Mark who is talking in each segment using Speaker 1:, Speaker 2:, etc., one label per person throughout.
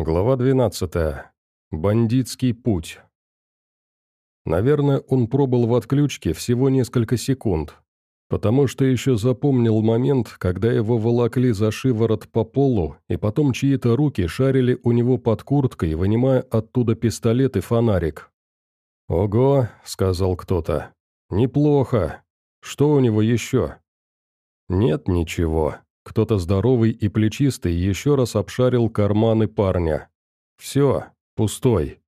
Speaker 1: Глава 12. Бандитский путь. Наверное, он пробыл в отключке всего несколько секунд, потому что еще запомнил момент, когда его волокли за шиворот по полу, и потом чьи-то руки шарили у него под курткой, вынимая оттуда пистолет и фонарик. «Ого», — сказал кто-то, — «неплохо. Что у него еще?» «Нет ничего», кто-то здоровый и плечистый еще раз обшарил карманы парня. «Все, пустой».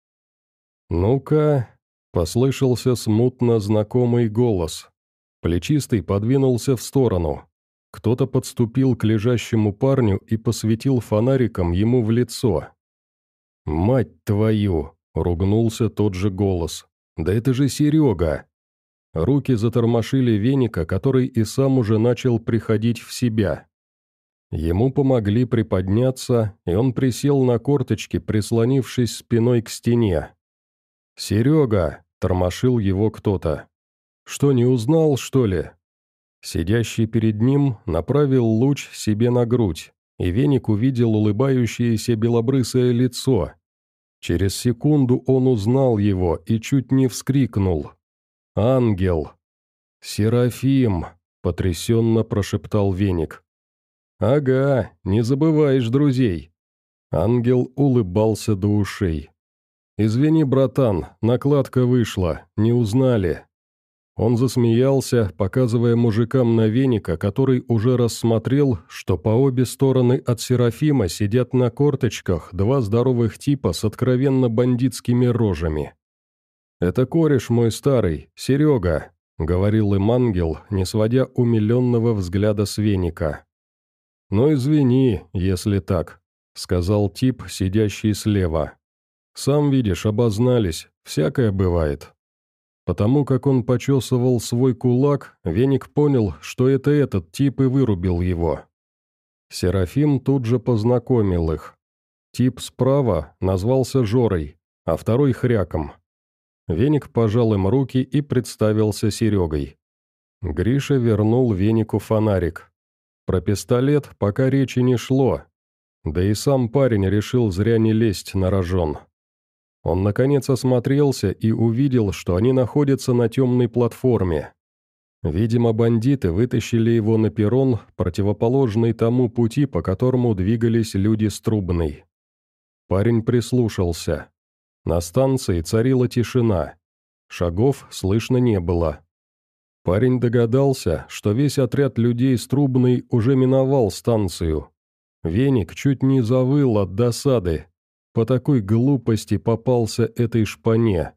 Speaker 1: «Ну-ка», — послышался смутно знакомый голос. Плечистый подвинулся в сторону. Кто-то подступил к лежащему парню и посветил фонариком ему в лицо. «Мать твою!» — ругнулся тот же голос. «Да это же Серега!» Руки затормошили веника, который и сам уже начал приходить в себя. Ему помогли приподняться, и он присел на корточки, прислонившись спиной к стене. «Серега!» – тормошил его кто-то. «Что, не узнал, что ли?» Сидящий перед ним направил луч себе на грудь, и веник увидел улыбающееся белобрысое лицо. Через секунду он узнал его и чуть не вскрикнул. «Ангел!» «Серафим!» – потрясенно прошептал веник. «Ага, не забываешь друзей». Ангел улыбался до ушей. «Извини, братан, накладка вышла, не узнали». Он засмеялся, показывая мужикам на веника, который уже рассмотрел, что по обе стороны от Серафима сидят на корточках два здоровых типа с откровенно бандитскими рожами. «Это кореш мой старый, Серега», — говорил им ангел, не сводя умиленного взгляда с веника. «Ну извини, если так», — сказал тип, сидящий слева. «Сам видишь, обознались, всякое бывает». Потому как он почесывал свой кулак, Веник понял, что это этот тип и вырубил его. Серафим тут же познакомил их. Тип справа назвался Жорой, а второй — Хряком. Веник пожал им руки и представился Серегой. Гриша вернул Венику фонарик. Про пистолет пока речи не шло, да и сам парень решил зря не лезть на рожон. Он наконец осмотрелся и увидел, что они находятся на темной платформе. Видимо, бандиты вытащили его на перрон, противоположный тому пути, по которому двигались люди с трубной. Парень прислушался. На станции царила тишина. Шагов слышно не было. Парень догадался, что весь отряд людей с трубной уже миновал станцию. Веник чуть не завыл от досады. По такой глупости попался этой шпане.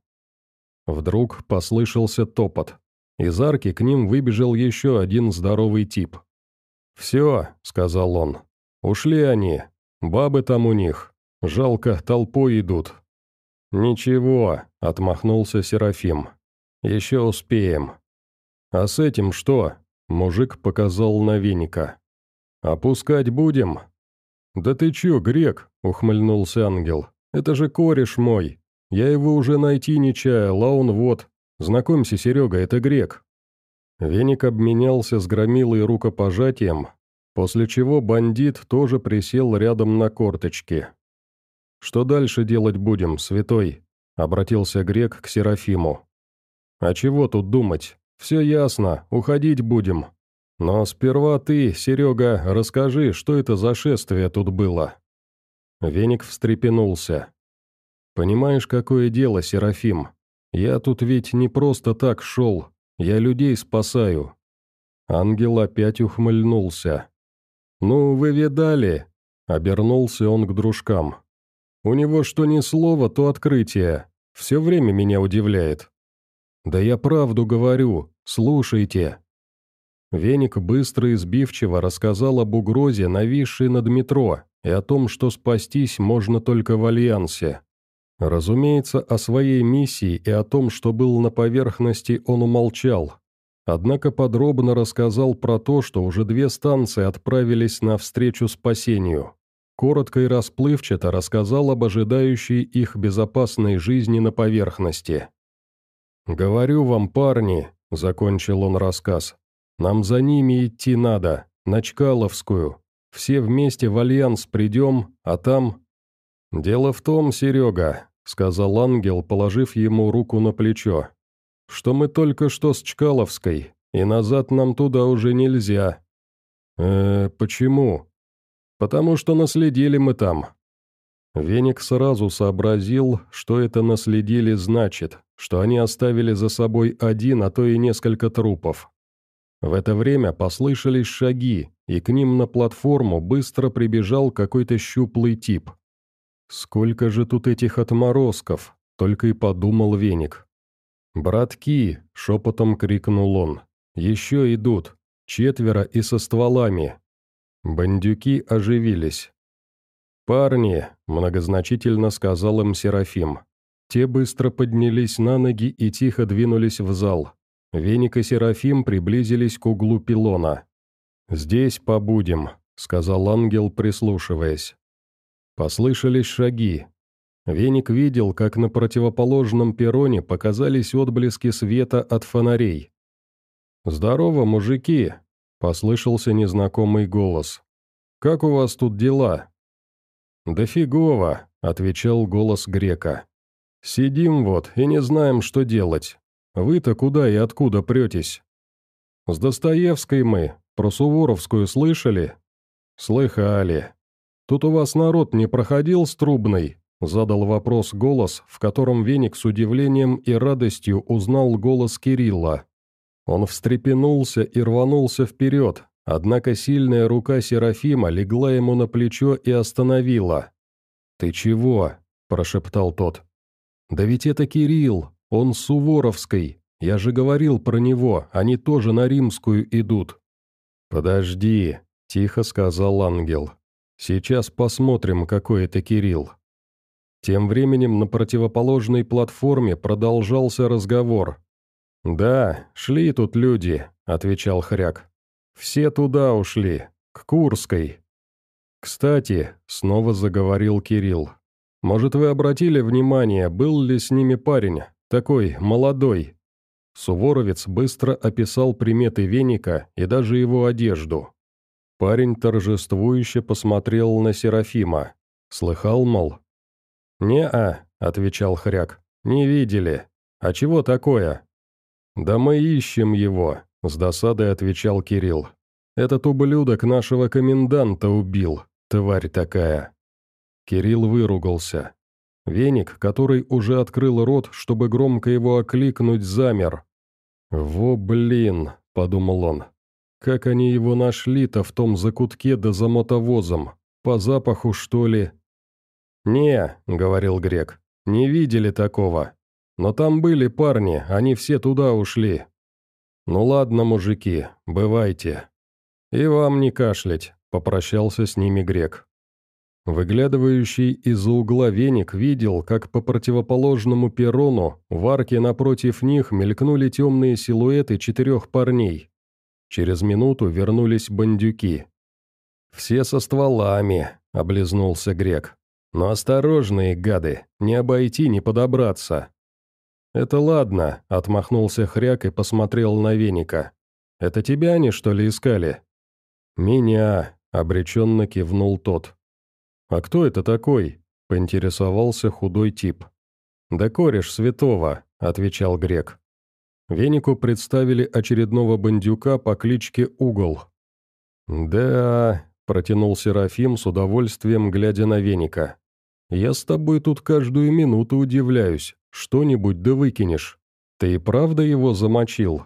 Speaker 1: Вдруг послышался топот. Из арки к ним выбежал еще один здоровый тип. «Все», — сказал он, — «ушли они. Бабы там у них. Жалко, толпой идут». «Ничего», — отмахнулся Серафим. «Еще успеем». «А с этим что?» – мужик показал на веника. «Опускать будем?» «Да ты чё, грек?» – ухмыльнулся ангел. «Это же кореш мой. Я его уже найти не чаял, а он вот. Знакомься, Серега, это грек». Веник обменялся с громилой рукопожатием, после чего бандит тоже присел рядом на корточки. «Что дальше делать будем, святой?» – обратился грек к Серафиму. «А чего тут думать? «Все ясно, уходить будем. Но сперва ты, Серега, расскажи, что это за шествие тут было». Веник встрепенулся. «Понимаешь, какое дело, Серафим? Я тут ведь не просто так шел, я людей спасаю». Ангел опять ухмыльнулся. «Ну, вы видали?» — обернулся он к дружкам. «У него что ни слово, то открытие. Все время меня удивляет». «Да я правду говорю. Слушайте». Веник быстро и сбивчиво рассказал об угрозе, нависшей над метро, и о том, что спастись можно только в Альянсе. Разумеется, о своей миссии и о том, что был на поверхности, он умолчал. Однако подробно рассказал про то, что уже две станции отправились навстречу спасению. Коротко и расплывчато рассказал об ожидающей их безопасной жизни на поверхности. «Говорю вам, парни», — закончил он рассказ, — «нам за ними идти надо, на Чкаловскую. Все вместе в Альянс придем, а там...» «Дело в том, Серега», — сказал ангел, положив ему руку на плечо, «что мы только что с Чкаловской, и назад нам туда уже нельзя». «Э, почему?» «Потому что наследили мы там». Веник сразу сообразил, что это наследили значит, что они оставили за собой один, а то и несколько трупов. В это время послышались шаги, и к ним на платформу быстро прибежал какой-то щуплый тип. «Сколько же тут этих отморозков?» — только и подумал Веник. «Братки!» — шепотом крикнул он. «Еще идут! Четверо и со стволами!» Бандюки оживились. «Парни!» — многозначительно сказал им Серафим. Те быстро поднялись на ноги и тихо двинулись в зал. Веник и Серафим приблизились к углу пилона. «Здесь побудем», — сказал ангел, прислушиваясь. Послышались шаги. Веник видел, как на противоположном перроне показались отблески света от фонарей. «Здорово, мужики!» — послышался незнакомый голос. «Как у вас тут дела?» «Да фигово», — отвечал голос грека. «Сидим вот и не знаем, что делать. Вы-то куда и откуда претесь?» «С Достоевской мы, про Суворовскую слышали?» «Слыхали. Тут у вас народ не проходил с Трубной?» Задал вопрос голос, в котором Веник с удивлением и радостью узнал голос Кирилла. Он встрепенулся и рванулся вперед, однако сильная рука Серафима легла ему на плечо и остановила. «Ты чего?» – прошептал тот. «Да ведь это Кирилл, он с Суворовской. Я же говорил про него, они тоже на Римскую идут». «Подожди», — тихо сказал ангел. «Сейчас посмотрим, какой это Кирилл». Тем временем на противоположной платформе продолжался разговор. «Да, шли тут люди», — отвечал Хряк. «Все туда ушли, к Курской». «Кстати», — снова заговорил Кирилл, «может, вы обратили внимание, был ли с ними парень, такой, молодой, Суворовец быстро описал приметы веника и даже его одежду. Парень торжествующе посмотрел на Серафима. Слыхал, мол? «Не-а», — отвечал Хряк, — «не видели. А чего такое?» «Да мы ищем его», — с досадой отвечал Кирилл. «Этот ублюдок нашего коменданта убил, тварь такая». Кирилл выругался. Веник, который уже открыл рот, чтобы громко его окликнуть, замер. «Во блин», — подумал он, — «как они его нашли-то в том закутке да за мотовозом? По запаху, что ли?» «Не», — говорил Грек, — «не видели такого. Но там были парни, они все туда ушли». «Ну ладно, мужики, бывайте». «И вам не кашлять», — попрощался с ними Грек. Выглядывающий из-за угла веник видел, как по противоположному перрону в арке напротив них мелькнули темные силуэты четырех парней. Через минуту вернулись бандюки. «Все со стволами», — облизнулся Грек. «Но осторожные, гады, не обойти, не подобраться». «Это ладно», — отмахнулся Хряк и посмотрел на веника. «Это тебя они, что ли, искали?» «Меня», — обреченно кивнул тот. «А кто это такой?» – поинтересовался худой тип. «Да кореш святого», – отвечал грек. Венику представили очередного бандюка по кличке Угол. «Да», – протянул Серафим с удовольствием, глядя на Веника. «Я с тобой тут каждую минуту удивляюсь. Что-нибудь да выкинешь. Ты и правда его замочил?»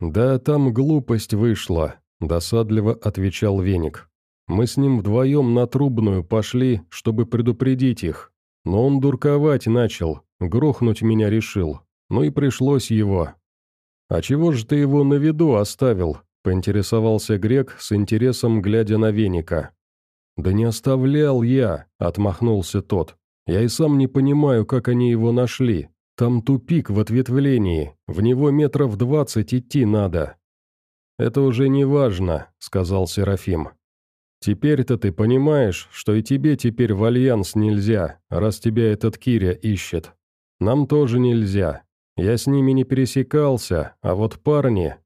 Speaker 1: «Да там глупость вышла», – досадливо отвечал Веник. Мы с ним вдвоем на трубную пошли, чтобы предупредить их. Но он дурковать начал, грохнуть меня решил. Ну и пришлось его. «А чего же ты его на виду оставил?» – поинтересовался Грек с интересом, глядя на веника. «Да не оставлял я», – отмахнулся тот. «Я и сам не понимаю, как они его нашли. Там тупик в ответвлении, в него метров двадцать идти надо». «Это уже не важно», – сказал Серафим. Теперь-то ты понимаешь, что и тебе теперь в альянс нельзя, раз тебя этот Киря ищет. Нам тоже нельзя. Я с ними не пересекался, а вот парни...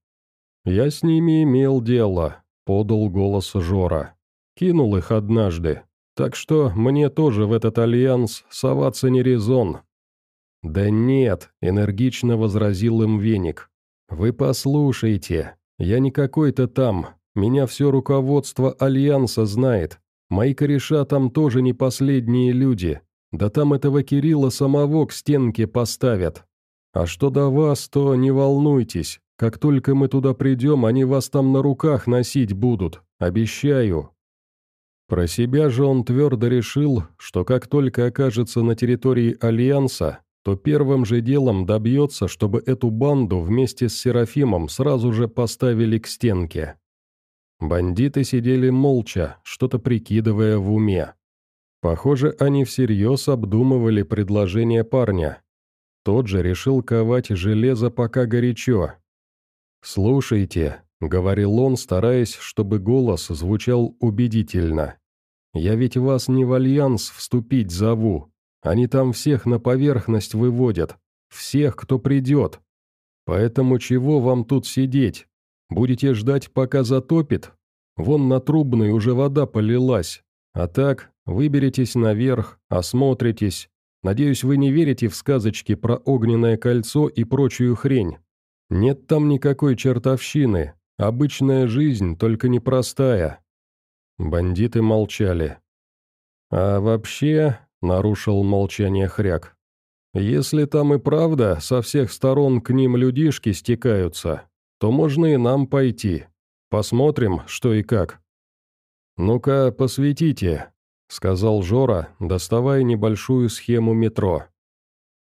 Speaker 1: Я с ними имел дело, подал голос Жора. Кинул их однажды. так что мне тоже в этот альянс соваться не резон». «Да нет», — энергично возразил им веник. «Вы послушайте, я не какой-то там, меня все руководство Альянса знает, мои кореша там тоже не последние люди, да там этого Кирилла самого к стенке поставят. А что до вас, то не волнуйтесь, как только мы туда придем, они вас там на руках носить будут, обещаю». Про себя же он твердо решил, что как только окажется на территории Альянса, то первым же делом добьется, чтобы эту банду вместе с Серафимом сразу же поставили к стенке. Бандиты сидели молча, что-то прикидывая в уме. Похоже, они всерьез обдумывали предложение парня. Тот же решил ковать железо пока горячо. «Слушайте», — говорил он, стараясь, чтобы голос звучал убедительно. «Я ведь вас не в альянс вступить зову, они там всех на поверхность выводят. Всех, кто придет. Поэтому чего вам тут сидеть? Будете ждать, пока затопит? Вон на трубной уже вода полилась. А так, выберетесь наверх, осмотритесь. Надеюсь, вы не верите в сказочки про огненное кольцо и прочую хрень. Нет там никакой чертовщины. Обычная жизнь, только непростая. Бандиты молчали. А вообще, нарушил молчание хряк. «Если там и правда со всех сторон к ним людишки стекаются, то можно и нам пойти. Посмотрим, что и как». «Ну-ка, посветите», — сказал Жора, доставая небольшую схему метро.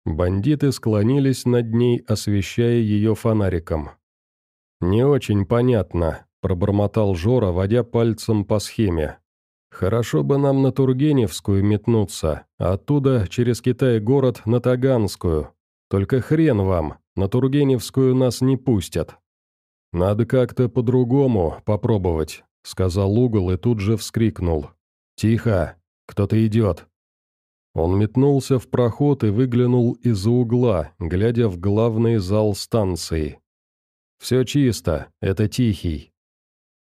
Speaker 1: Бандиты склонились над ней, освещая ее фонариком. «Не очень понятно», — пробормотал Жора, водя пальцем по схеме. Хорошо бы нам на Тургеневскую метнуться, а оттуда через Китай-город на Таганскую. Только хрен вам, на Тургеневскую нас не пустят. Надо как-то по-другому попробовать, сказал угол и тут же вскрикнул. Тихо, кто-то идет. Он метнулся в проход и выглянул из-за угла, глядя в главный зал станции. «Все чисто, это Тихий.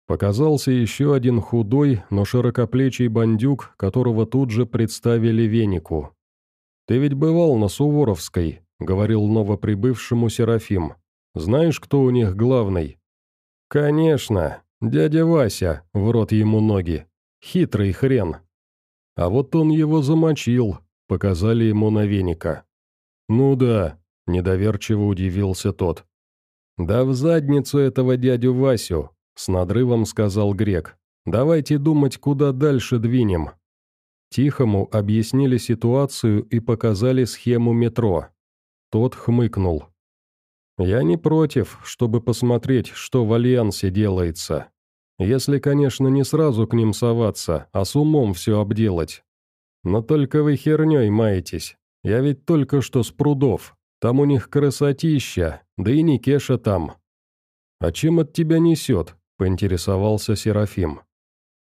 Speaker 1: Показался еще один худой, но широкоплечий бандюк, которого тут же представили венику. «Ты ведь бывал на Суворовской», — говорил новоприбывшему Серафим. «Знаешь, кто у них главный?» «Конечно, дядя Вася, в рот ему ноги. Хитрый хрен». «А вот он его замочил», — показали ему на веника. «Ну да», — недоверчиво удивился тот. «Да в задницу этого дядю Васю, с надрывом сказал Грек. «Давайте думать, куда дальше двинем». Тихому объяснили ситуацию и показали схему метро. Тот хмыкнул. «Я не против, чтобы посмотреть, что в Альянсе делается. Если, конечно, не сразу к ним соваться, а с умом все обделать. Но только вы херней маетесь. Я ведь только что с прудов. Там у них красотища, да и не Кеша там. А чем от тебя несет? поинтересовался Серафим.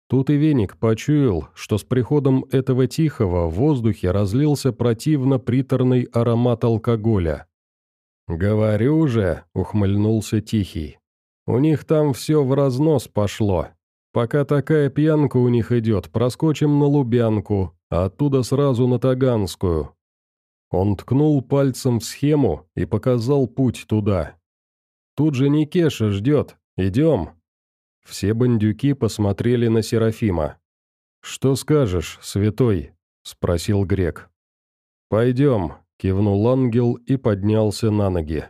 Speaker 1: Тут и веник почуял, что с приходом этого тихого в воздухе разлился противно приторный аромат алкоголя. «Говорю же», — ухмыльнулся Тихий, — «у них там все в разнос пошло. Пока такая пьянка у них идет, проскочим на Лубянку, а оттуда сразу на Таганскую». Он ткнул пальцем в схему и показал путь туда. «Тут же Никеша ждет, идем». Все бандюки посмотрели на Серафима. «Что скажешь, святой?» – спросил грек. «Пойдем», – кивнул ангел и поднялся на ноги.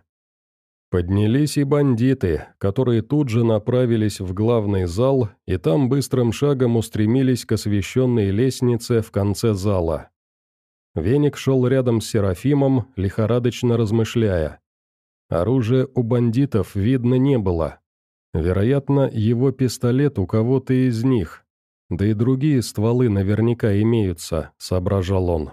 Speaker 1: Поднялись и бандиты, которые тут же направились в главный зал и там быстрым шагом устремились к освещенной лестнице в конце зала. Веник шел рядом с Серафимом, лихорадочно размышляя. Оружия у бандитов видно не было, Вероятно, его пистолет у кого-то из них. Да и другие стволы наверняка имеются, соображал он.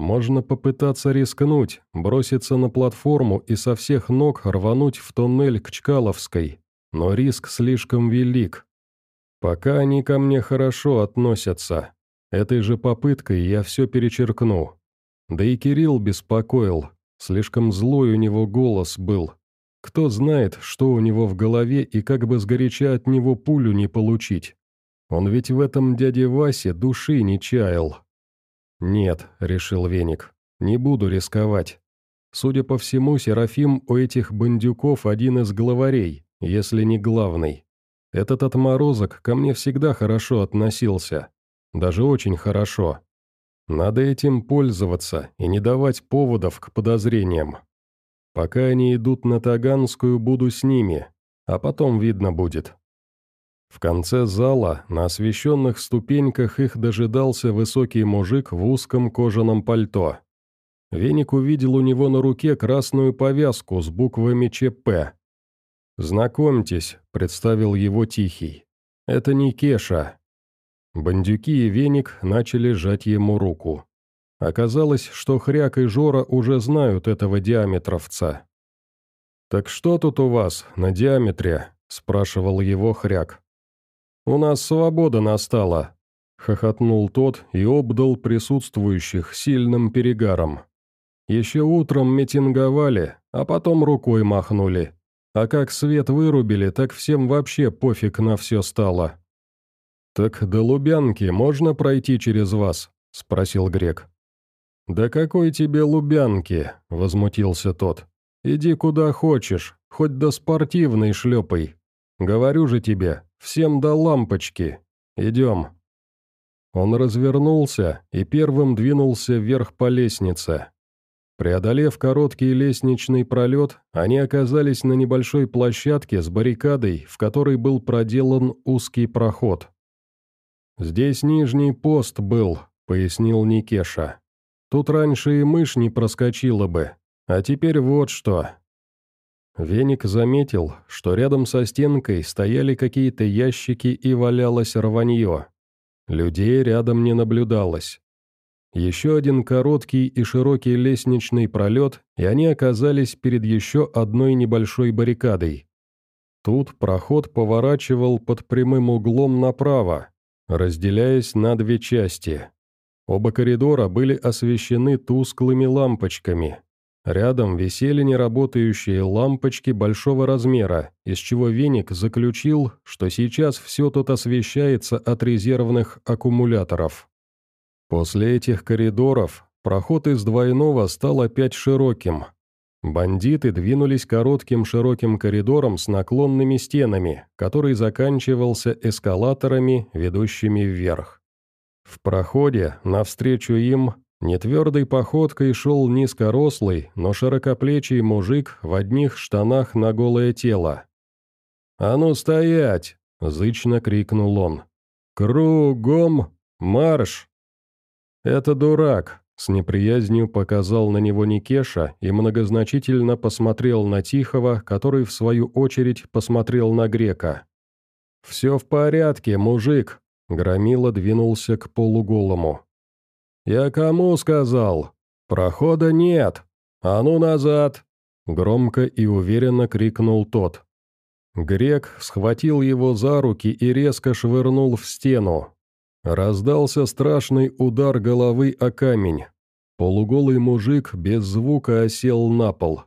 Speaker 1: Можно попытаться рискнуть, броситься на платформу и со всех ног рвануть в туннель к Чкаловской, но риск слишком велик. Пока они ко мне хорошо относятся. Этой же попыткой я все перечеркну. Да и Кирилл беспокоил, слишком злой у него голос был, кто знает, что у него в голове и как бы сгоряча от него пулю не получить. Он ведь в этом дяде Васе души не чаял. «Нет», — решил Веник, — «не буду рисковать. Судя по всему, Серафим у этих бандюков один из главарей, если не главный. Этот отморозок ко мне всегда хорошо относился. Даже очень хорошо. Надо этим пользоваться и не давать поводов к подозрениям. Пока они идут на Таганскую, буду с ними, а потом видно будет. В конце зала, на освещенных ступеньках, их дожидался высокий мужик в узком кожаном пальто. Веник увидел у него на руке красную повязку с буквами ЧП. «Знакомьтесь», — представил его Тихий. «Это не Кеша». Бандюки и Веник начали сжать ему руку. Оказалось, что Хряк и Жора уже знают этого диаметровца. «Так что тут у вас на диаметре?» – спрашивал его Хряк. «У нас свобода настала», – хохотнул тот и обдал присутствующих сильным перегаром. «Еще утром митинговали, а потом рукой махнули. А как свет вырубили, так всем вообще пофиг на все стало». «Так до Лубянки можно пройти через вас?» – спросил Грек. «Да какой тебе Лубянки?» – возмутился тот. «Иди куда хочешь, хоть до спортивной шлепай. Говорю же тебе, всем до лампочки. Идем». Он развернулся и первым двинулся вверх по лестнице. Преодолев короткий лестничный пролет, они оказались на небольшой площадке с баррикадой, в которой был проделан узкий проход. «Здесь нижний пост был», — пояснил Никеша. «Тут раньше и мышь не проскочила бы, а теперь вот что». Веник заметил, что рядом со стенкой стояли какие-то ящики и валялось рванье. Людей рядом не наблюдалось. Еще один короткий и широкий лестничный пролет, и они оказались перед еще одной небольшой баррикадой. Тут проход поворачивал под прямым углом направо, разделяясь на две части. Оба коридора были освещены тусклыми лампочками. Рядом висели неработающие лампочки большого размера, из чего Веник заключил, что сейчас все тут освещается от резервных аккумуляторов. После этих коридоров проход из двойного стал опять широким. Бандиты двинулись коротким широким коридором с наклонными стенами, который заканчивался эскалаторами, ведущими вверх. В проходе, навстречу им, нетвердой походкой шел низкорослый, но широкоплечий мужик в одних штанах на голое тело. «А ну стоять!» — зычно крикнул он. «Кругом марш!» «Это дурак», — с неприязнью показал на него Никеша и многозначительно посмотрел на Тихого, который, в свою очередь, посмотрел на Грека. «Все в порядке, мужик», — Громила двинулся к полуголому. «Я кому сказал? Прохода нет! А ну назад!» Громко и уверенно крикнул тот. Грек схватил его за руки и резко швырнул в стену. Раздался страшный удар головы о камень. Полуголый мужик без звука осел на пол.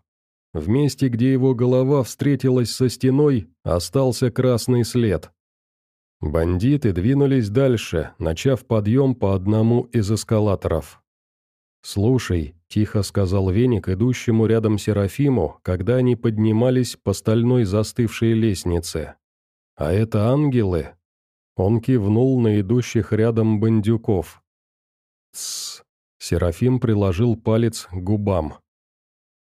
Speaker 1: В месте, где его голова встретилась со стеной, остался красный след. Бандиты двинулись дальше, начав подъем по одному из эскалаторов. «Слушай», — тихо сказал Веник идущему рядом Серафиму, когда они поднимались по стальной застывшей лестнице. «А это ангелы?» Он кивнул на идущих рядом бандюков. «Тссс!» — Серафим приложил палец к губам.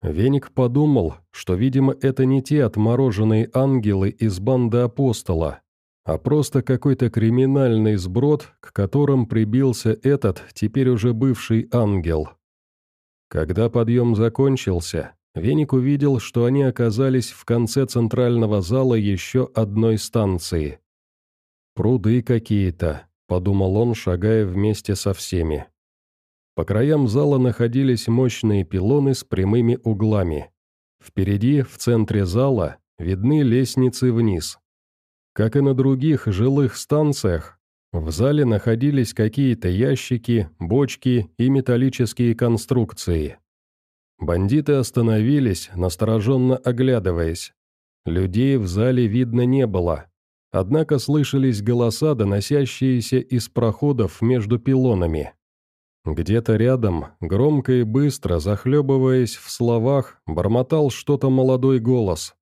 Speaker 1: Веник подумал, что, видимо, это не те отмороженные ангелы из банды апостола, а просто какой-то криминальный сброд, к которым прибился этот, теперь уже бывший ангел. Когда подъем закончился, Веник увидел, что они оказались в конце центрального зала еще одной станции. «Пруды какие-то», — подумал он, шагая вместе со всеми. По краям зала находились мощные пилоны с прямыми углами. Впереди, в центре зала, видны лестницы вниз. Как и на других жилых станциях, в зале находились какие-то ящики, бочки и металлические конструкции. Бандиты остановились, настороженно оглядываясь. Людей в зале видно не было, однако слышались голоса, доносящиеся из проходов между пилонами. Где-то рядом, громко и быстро, захлебываясь в словах, бормотал что-то молодой голос.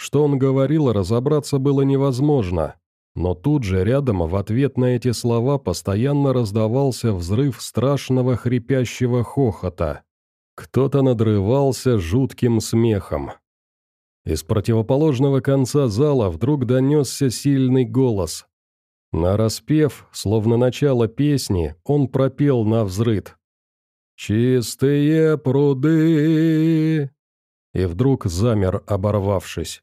Speaker 1: Что он говорил, разобраться было невозможно, но тут же рядом в ответ на эти слова постоянно раздавался взрыв страшного хрипящего хохота. Кто-то надрывался жутким смехом. Из противоположного конца зала вдруг донесся сильный голос. На распев, словно начало песни, он пропел на взрыд. «Чистые пруды!» И вдруг замер, оборвавшись.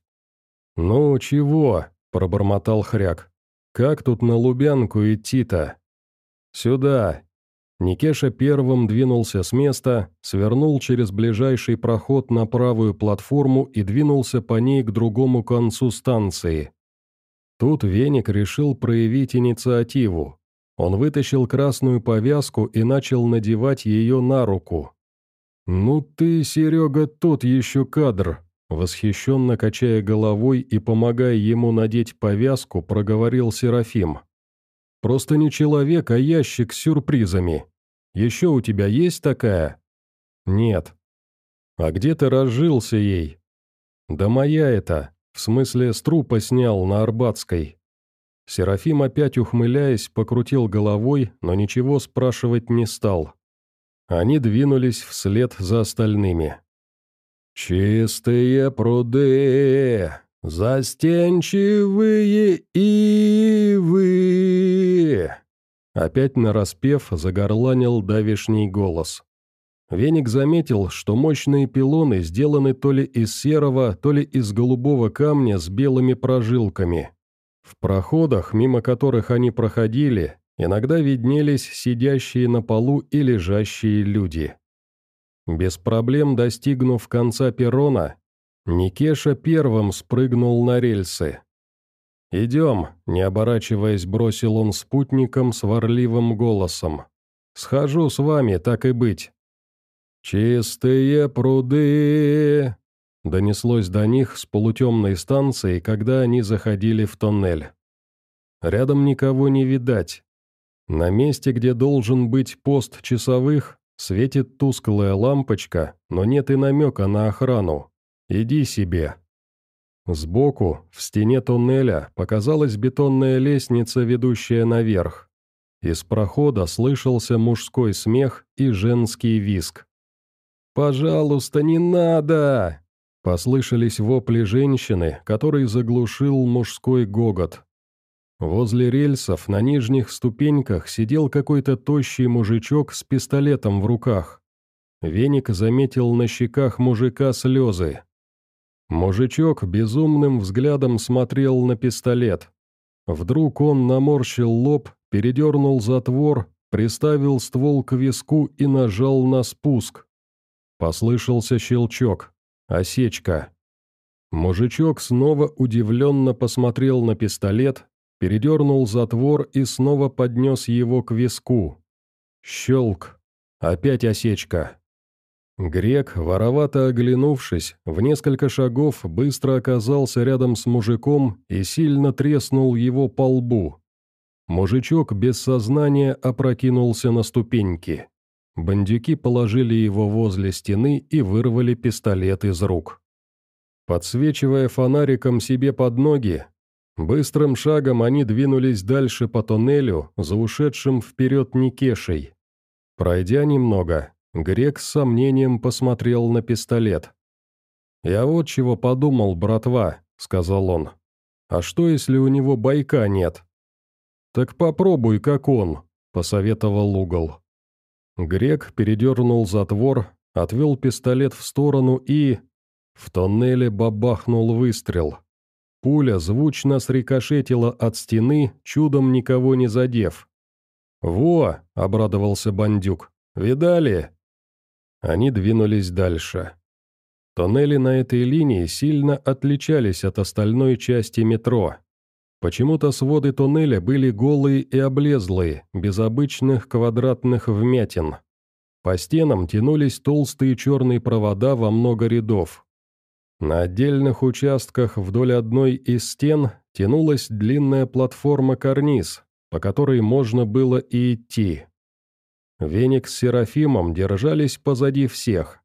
Speaker 1: «Ну, чего?» – пробормотал хряк. «Как тут на Лубянку идти-то?» «Сюда!» Никеша первым двинулся с места, свернул через ближайший проход на правую платформу и двинулся по ней к другому концу станции. Тут Веник решил проявить инициативу. Он вытащил красную повязку и начал надевать ее на руку. «Ну ты, Серега, тот еще кадр!» Восхищенно качая головой и помогая ему надеть повязку, проговорил Серафим. Просто не человек, а ящик с сюрпризами. Еще у тебя есть такая?» «Нет». «А где ты разжился ей?» «Да моя это, в смысле с трупа снял на Арбатской». Серафим опять ухмыляясь, покрутил головой, но ничего спрашивать не стал. Они двинулись вслед за остальными. «Чистые пруды, застенчивые ивы!» Опять нараспев загорланил давишний голос. Веник заметил, что мощные пилоны сделаны то ли из серого, то ли из голубого камня с белыми прожилками. В проходах, мимо которых они проходили, иногда виднелись сидящие на полу и лежащие люди. Без проблем достигнув конца перрона, Никеша первым спрыгнул на рельсы. «Идем», — не оборачиваясь, бросил он спутником сварливым голосом. «Схожу с вами, так и быть». «Чистые пруды!» — донеслось до них с полутемной станции, когда они заходили в тоннель. Рядом никого не видать. На месте, где должен быть пост часовых, Светит тусклая лампочка, но нет и намека на охрану. Иди себе. Сбоку, в стене туннеля, показалась бетонная лестница, ведущая наверх. Из прохода слышался мужской смех и женский виск. «Пожалуйста, не надо!» Послышались вопли женщины, который заглушил мужской гогот. Возле рельсов на нижних ступеньках сидел какой-то тощий мужичок с пистолетом в руках. Веник заметил на щеках мужика слезы. Мужичок безумным взглядом смотрел на пистолет. Вдруг он наморщил лоб, передернул затвор, приставил ствол к виску и нажал на спуск. Послышался щелчок. Осечка. Мужичок снова удивленно посмотрел на пистолет, передернул затвор и снова поднес его к виску. Щелк. Опять осечка. Грек, воровато оглянувшись, в несколько шагов быстро оказался рядом с мужиком и сильно треснул его по лбу. Мужичок без сознания опрокинулся на ступеньки. Бандюки положили его возле стены и вырвали пистолет из рук. Подсвечивая фонариком себе под ноги, Быстрым шагом они двинулись дальше по тоннелю, за ушедшим вперед Никешей. Пройдя немного, Грек с сомнением посмотрел на пистолет. «Я вот чего подумал, братва», — сказал он. «А что, если у него байка нет?» «Так попробуй, как он», — посоветовал угол. Грек передернул затвор, отвел пистолет в сторону и... В тоннеле бабахнул выстрел. Пуля звучно срикошетила от стены, чудом никого не задев. «Во!» — обрадовался бандюк. «Видали?» Они двинулись дальше. Тоннели на этой линии сильно отличались от остальной части метро. Почему-то своды туннеля были голые и облезлые, без обычных квадратных вмятин. По стенам тянулись толстые черные провода во много рядов. На отдельных участках вдоль одной из стен тянулась длинная платформа-карниз, по которой можно было и идти. Веник с Серафимом держались позади всех.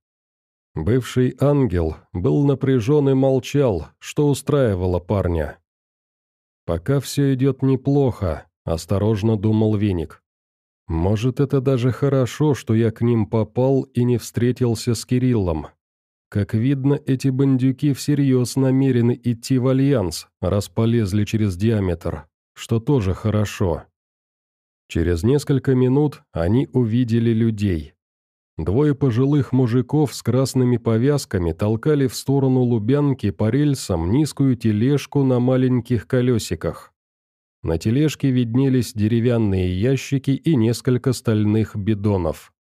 Speaker 1: Бывший ангел был напряжен и молчал, что устраивало парня. «Пока все идет неплохо», — осторожно думал Веник. «Может, это даже хорошо, что я к ним попал и не встретился с Кириллом. Как видно, эти бандюки всерьез намерены идти в альянс, раз полезли через диаметр, что тоже хорошо». Через несколько минут они увидели людей. Двое пожилых мужиков с красными повязками толкали в сторону Лубянки по рельсам низкую тележку на маленьких колесиках. На тележке виднелись деревянные ящики и несколько стальных бидонов.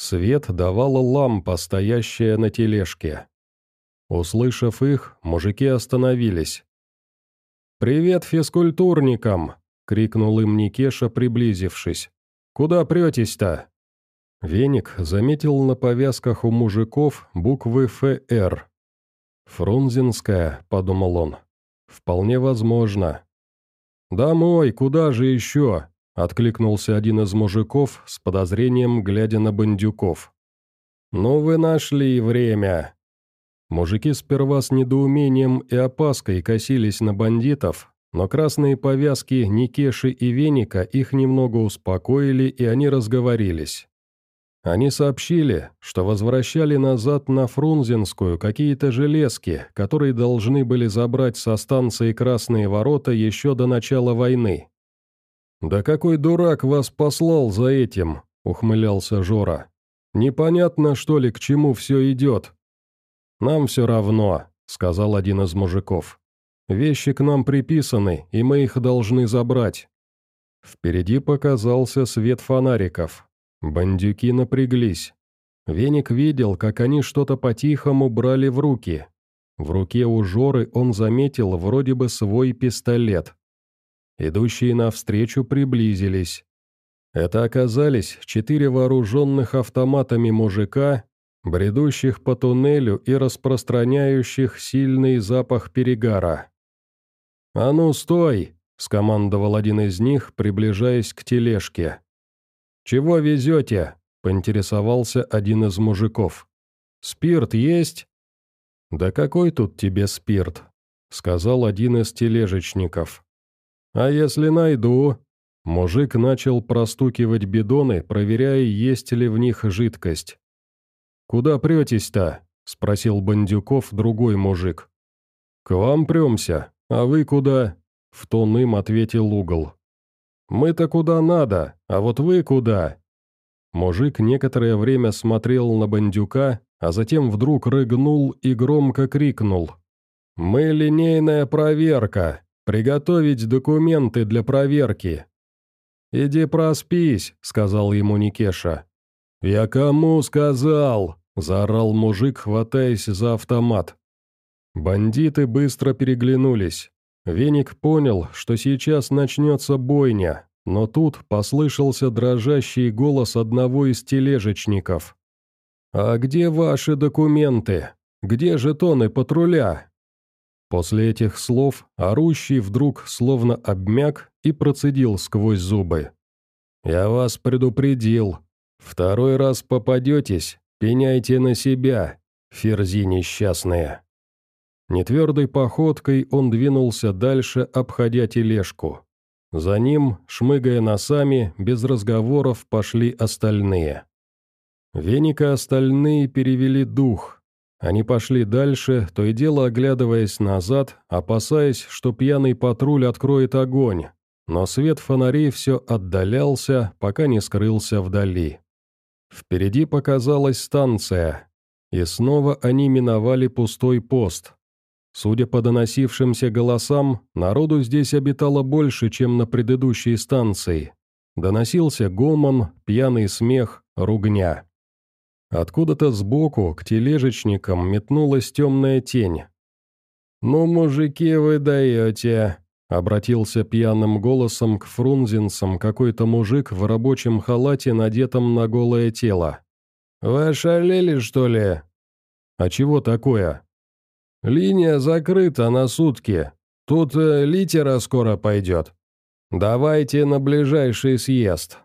Speaker 1: Свет давала лампа, стоящая на тележке. Услышав их, мужики остановились. «Привет физкультурникам!» — крикнул им Никеша, приблизившись. «Куда претесь-то?» Веник заметил на повязках у мужиков буквы «ФР». «Фрунзенская», — подумал он. «Вполне возможно». «Домой, куда же еще?» — откликнулся один из мужиков с подозрением, глядя на бандюков. «Ну вы нашли время!» Мужики сперва с недоумением и опаской косились на бандитов, но красные повязки Никеши и Веника их немного успокоили, и они разговорились. Они сообщили, что возвращали назад на Фрунзенскую какие-то железки, которые должны были забрать со станции Красные ворота еще до начала войны. «Да какой дурак вас послал за этим?» — ухмылялся Жора. «Непонятно, что ли, к чему все идет?» «Нам все равно», — сказал один из мужиков. «Вещи к нам приписаны, и мы их должны забрать». Впереди показался свет фонариков. Бандюки напряглись. Веник видел, как они что-то по-тихому брали в руки. В руке у Жоры он заметил вроде бы свой пистолет. Идущие навстречу приблизились. Это оказались четыре вооруженных автоматами мужика, бредущих по туннелю и распространяющих сильный запах перегара. «А ну, стой!» — скомандовал один из них, приближаясь к тележке. «Чего везете?» – поинтересовался один из мужиков. «Спирт есть?» «Да какой тут тебе спирт?» – сказал один из тележечников. «А если найду?» Мужик начал простукивать бидоны, проверяя, есть ли в них жидкость. «Куда претесь-то?» – спросил Бандюков другой мужик. «К вам премся, а вы куда?» – в тон им ответил угол. «Мы-то куда надо, а вот вы куда?» Мужик некоторое время смотрел на бандюка, а затем вдруг рыгнул и громко крикнул. «Мы линейная проверка! Приготовить документы для проверки!» «Иди проспись», — сказал ему Никеша. «Я кому сказал?» — заорал мужик, хватаясь за автомат. Бандиты быстро переглянулись. Веник понял, что сейчас начнется бойня, но тут послышался дрожащий голос одного из тележечников. «А где ваши документы? Где жетоны патруля?» После этих слов орущий вдруг словно обмяк и процедил сквозь зубы. «Я вас предупредил. Второй раз попадетесь, пеняйте на себя, ферзи несчастные». Нетвердой походкой он двинулся дальше, обходя тележку. За ним, шмыгая носами, без разговоров пошли остальные. Веника остальные перевели дух. Они пошли дальше, то и дело оглядываясь назад, опасаясь, что пьяный патруль откроет огонь, но свет фонарей все отдалялся, пока не скрылся вдали. Впереди показалась станция, и снова они миновали пустой пост, Судя по доносившимся голосам, народу здесь обитало больше, чем на предыдущей станции. Доносился гомон, пьяный смех, ругня. Откуда-то сбоку к тележечникам метнулась темная тень. «Ну, мужики, вы даете!» — обратился пьяным голосом к фрунзенцам какой-то мужик в рабочем халате, надетом на голое тело. «Вы ошалели, что ли?» «А чего такое?» «Линия закрыта на сутки. Тут э, литера скоро пойдет. Давайте на ближайший съезд».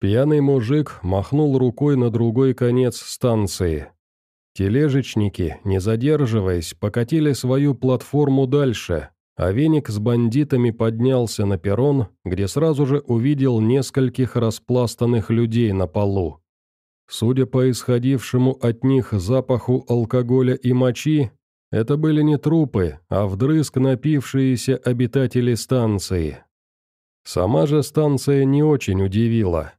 Speaker 1: Пьяный мужик махнул рукой на другой конец станции. Тележечники, не задерживаясь, покатили свою платформу дальше, а веник с бандитами поднялся на перрон, где сразу же увидел нескольких распластанных людей на полу. Судя по исходившему от них запаху алкоголя и мочи, это были не трупы, а вдрызг напившиеся обитатели станции. Сама же станция не очень удивила.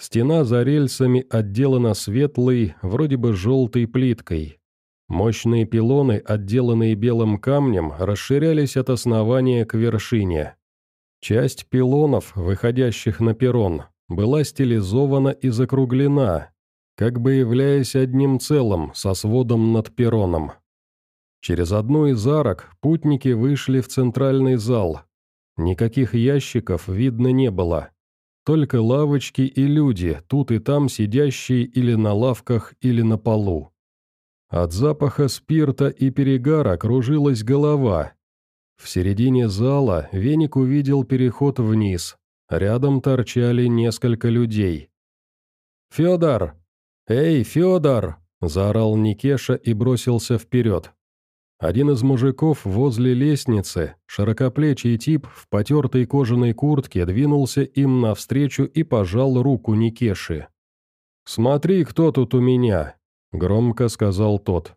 Speaker 1: Стена за рельсами отделана светлой, вроде бы желтой плиткой. Мощные пилоны, отделанные белым камнем, расширялись от основания к вершине. Часть пилонов, выходящих на перрон, была стилизована и закруглена, как бы являясь одним целым со сводом над перроном. Через одну из арок путники вышли в центральный зал. Никаких ящиков видно не было. Только лавочки и люди, тут и там сидящие или на лавках, или на полу. От запаха спирта и перегара кружилась голова. В середине зала веник увидел переход вниз. Рядом торчали несколько людей. «Федор! Эй, Федор!» – заорал Никеша и бросился вперед. Один из мужиков возле лестницы, широкоплечий тип в потертой кожаной куртке, двинулся им навстречу и пожал руку Никеши. «Смотри, кто тут у меня!» — громко сказал тот.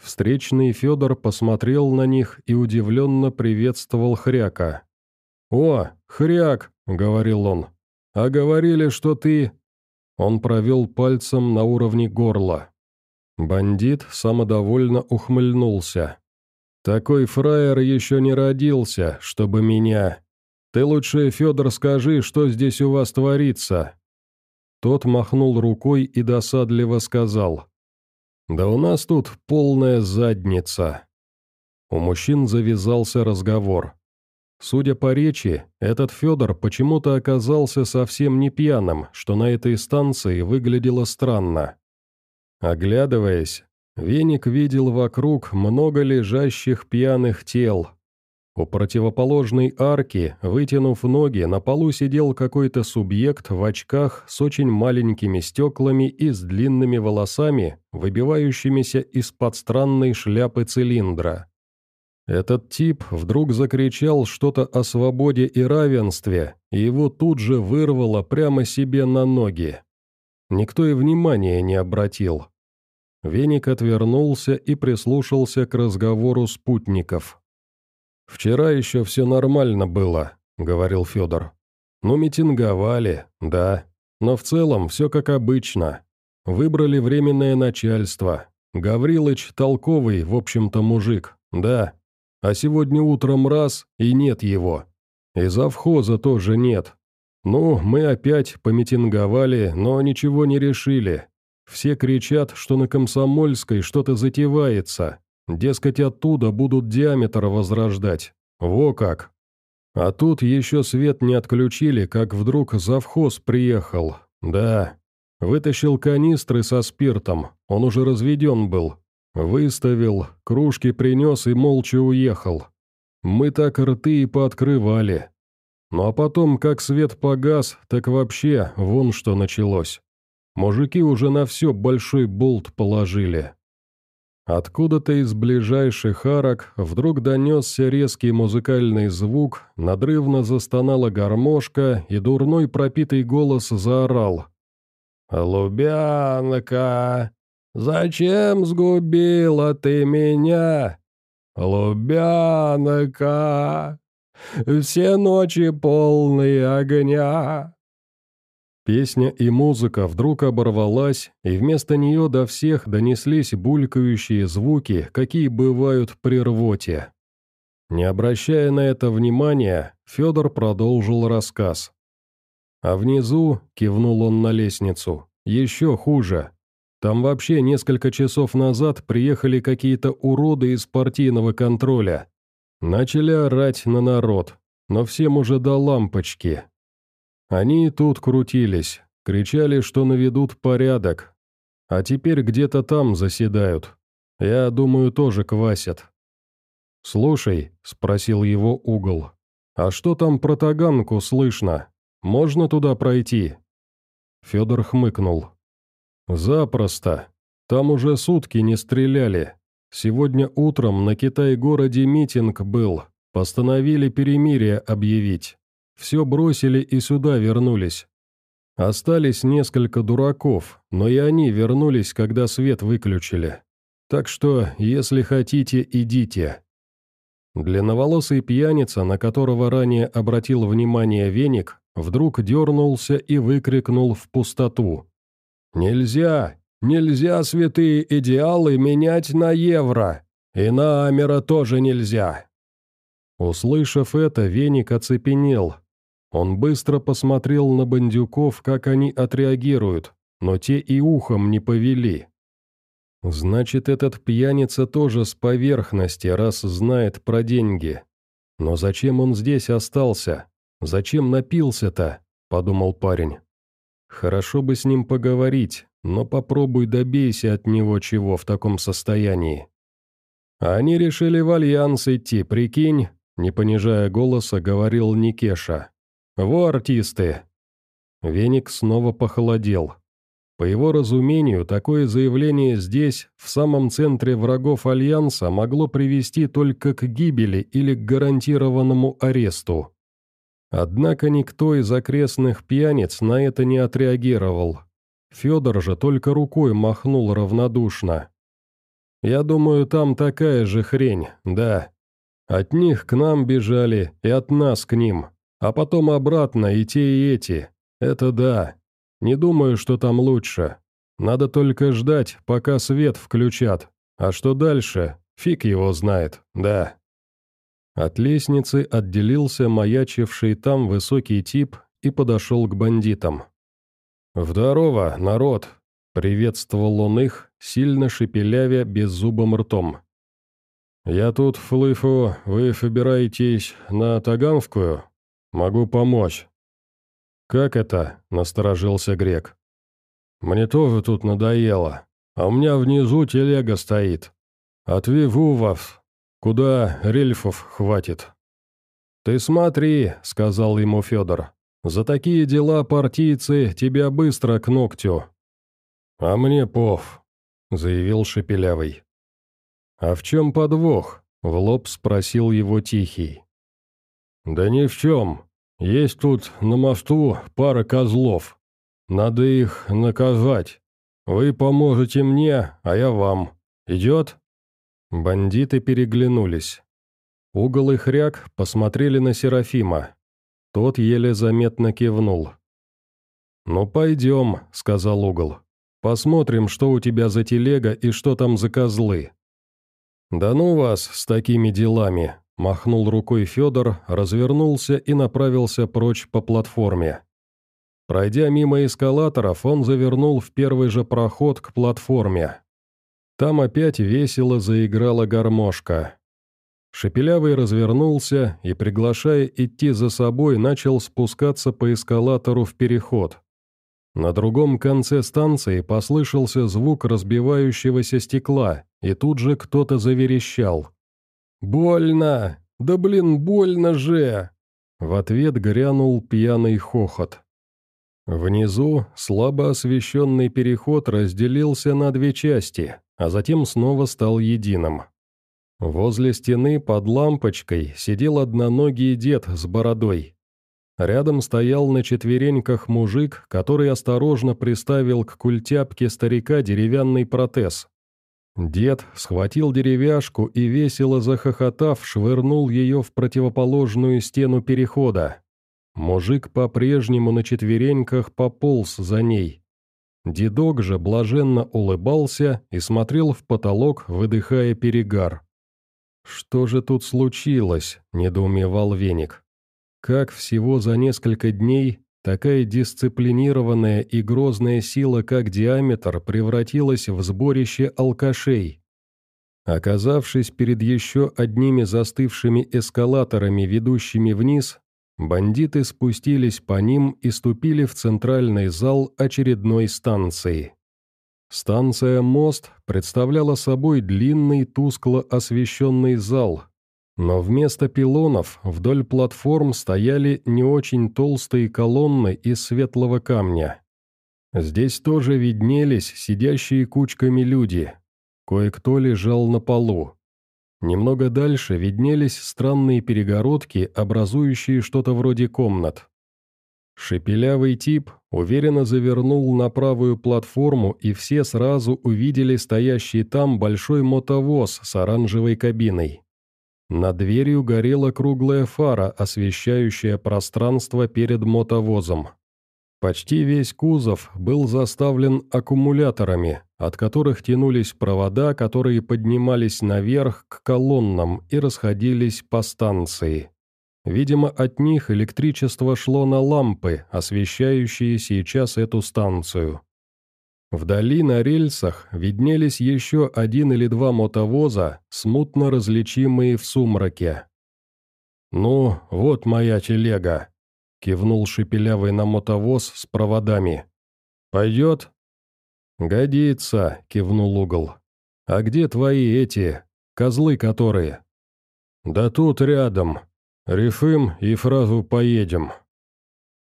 Speaker 1: Встречный Федор посмотрел на них и удивленно приветствовал Хряка. «О, Хряк!» — говорил он. «А говорили, что ты...» Он провел пальцем на уровне горла. Бандит самодовольно ухмыльнулся. «Такой фраер еще не родился, чтобы меня... Ты лучше, Федор, скажи, что здесь у вас творится?» Тот махнул рукой и досадливо сказал. «Да у нас тут полная задница». У мужчин завязался разговор. Судя по речи, этот Федор почему-то оказался совсем не пьяным, что на этой станции выглядело странно. Оглядываясь, Веник видел вокруг много лежащих пьяных тел. У противоположной арки, вытянув ноги, на полу сидел какой-то субъект в очках с очень маленькими стеклами и с длинными волосами, выбивающимися из-под странной шляпы цилиндра. Этот тип вдруг закричал что-то о свободе и равенстве, и его тут же вырвало прямо себе на ноги. Никто и внимания не обратил. Веник отвернулся и прислушался к разговору спутников. «Вчера еще все нормально было», — говорил Федор. «Ну, митинговали, да. Но в целом все как обычно. Выбрали временное начальство. Гаврилыч толковый, в общем-то, мужик, да. А сегодня утром раз, и нет его. И завхоза тоже нет. «Ну, мы опять помитинговали, но ничего не решили. Все кричат, что на Комсомольской что-то затевается. Дескать, оттуда будут диаметр возрождать. Во как!» А тут еще свет не отключили, как вдруг завхоз приехал. Да, вытащил канистры со спиртом, он уже разведен был. Выставил, кружки принес и молча уехал. Мы так рты и пооткрывали. Ну а потом, как свет погас, так вообще вон что началось. Мужики уже на все большой болт положили. Откуда-то из ближайших арок вдруг донесся резкий музыкальный звук, надрывно застонала гармошка, и дурной пропитый голос заорал. «Лубянка, зачем сгубила ты меня? Лубянка!» Все ночи полные огня». Песня и музыка вдруг оборвалась, и вместо нее до всех донеслись булькающие звуки, какие бывают при рвоте. Не обращая на это внимания, Федор продолжил рассказ. А внизу, кивнул он на лестницу, еще хуже. Там вообще несколько часов назад приехали какие-то уроды из партийного контроля. Начали орать на народ, но всем уже до лампочки. Они и тут крутились, кричали, что наведут порядок. А теперь где-то там заседают. Я думаю, тоже квасят. «Слушай», — спросил его угол, — «а что там про Таганку слышно? Можно туда пройти?» Федор хмыкнул. «Запросто. Там уже сутки не стреляли. Сегодня утром на Китай-городе митинг был. Постановили перемирие объявить. Все бросили и сюда вернулись. Остались несколько дураков, но и они вернулись, когда свет выключили. Так что, если хотите, идите». Длинноволосый пьяница, на которого ранее обратил внимание веник, вдруг дернулся и выкрикнул в пустоту. «Нельзя! Нельзя святые идеалы менять на евро! И на Амера тоже нельзя!» Услышав это, веник оцепенел. Он быстро посмотрел на бандюков, как они отреагируют, но те и ухом не повели. Значит, этот пьяница тоже с поверхности, раз знает про деньги. Но зачем он здесь остался? Зачем напился-то? Подумал парень. Хорошо бы с ним поговорить, но попробуй добейся от него чего в таком состоянии. Они решили в альянс идти, прикинь, не понижая голоса, говорил Никеша. «Во, артисты!» Веник снова похолодел. По его разумению, такое заявление здесь, в самом центре врагов Альянса, могло привести только к гибели или к гарантированному аресту. Однако никто из окрестных пьяниц на это не отреагировал. Федор же только рукой махнул равнодушно. «Я думаю, там такая же хрень, да. От них к нам бежали, и от нас к ним, а потом обратно и те, и эти. Это да. Не думаю, что там лучше. Надо только ждать, пока свет включат. А что дальше, фиг его знает, да. От лестницы отделился маячивший там высокий тип и подошел к бандитам. «Здорово, народ!» — приветствовал он их, сильно шепелявя беззубым ртом. «Я тут, Флыфу, вы собираетесь на Таганскую? Могу помочь. «Как это?» – насторожился Грек. «Мне тоже тут надоело, а у меня внизу телега стоит. Отвеву вас, куда рельфов хватит». «Ты смотри», – сказал ему Федор, – «за такие дела партийцы тебя быстро к ногтю». «А мне пов», – заявил Шепелявый. «А в чем подвох?» – в лоб спросил его Тихий. «Да ни в чем. Есть тут на мосту пара козлов. Надо их наказать. Вы поможете мне, а я вам. Идет?» Бандиты переглянулись. Угол и хряк посмотрели на Серафима. Тот еле заметно кивнул. «Ну, пойдем», — сказал Угол. «Посмотрим, что у тебя за телега и что там за козлы». «Да ну вас с такими делами», Махнул рукой Федор, развернулся и направился прочь по платформе. Пройдя мимо эскалаторов, он завернул в первый же проход к платформе. Там опять весело заиграла гармошка. Шепелявый развернулся и, приглашая идти за собой, начал спускаться по эскалатору в переход. На другом конце станции послышался звук разбивающегося стекла, и тут же кто-то заверещал. «Больно! Да блин, больно же!» В ответ грянул пьяный хохот. Внизу слабо освещенный переход разделился на две части, а затем снова стал единым. Возле стены под лампочкой сидел одноногий дед с бородой. Рядом стоял на четвереньках мужик, который осторожно приставил к культяпке старика деревянный протез. Дед схватил деревяшку и, весело захохотав, швырнул ее в противоположную стену перехода. Мужик по-прежнему на четвереньках пополз за ней. Дедок же блаженно улыбался и смотрел в потолок, выдыхая перегар. «Что же тут случилось?» – недоумевал веник. «Как всего за несколько дней Такая дисциплинированная и грозная сила, как диаметр, превратилась в сборище алкашей. Оказавшись перед еще одними застывшими эскалаторами, ведущими вниз, бандиты спустились по ним и ступили в центральный зал очередной станции. Станция «Мост» представляла собой длинный тускло освещенный зал, Но вместо пилонов вдоль платформ стояли не очень толстые колонны из светлого камня. Здесь тоже виднелись сидящие кучками люди. Кое-кто лежал на полу. Немного дальше виднелись странные перегородки, образующие что-то вроде комнат. Шепелявый тип уверенно завернул на правую платформу, и все сразу увидели стоящий там большой мотовоз с оранжевой кабиной. Над дверью горела круглая фара, освещающая пространство перед мотовозом. Почти весь кузов был заставлен аккумуляторами, от которых тянулись провода, которые поднимались наверх к колоннам и расходились по станции. Видимо, от них электричество шло на лампы, освещающие сейчас эту станцию. Вдали на рельсах виднелись еще один или два мотовоза, смутно различимые в сумраке. «Ну, вот моя телега», — кивнул шепелявый на мотовоз с проводами. «Пойдет?» «Годится», — кивнул угол. «А где твои эти, козлы которые?» «Да тут рядом. Рифым и фразу «поедем».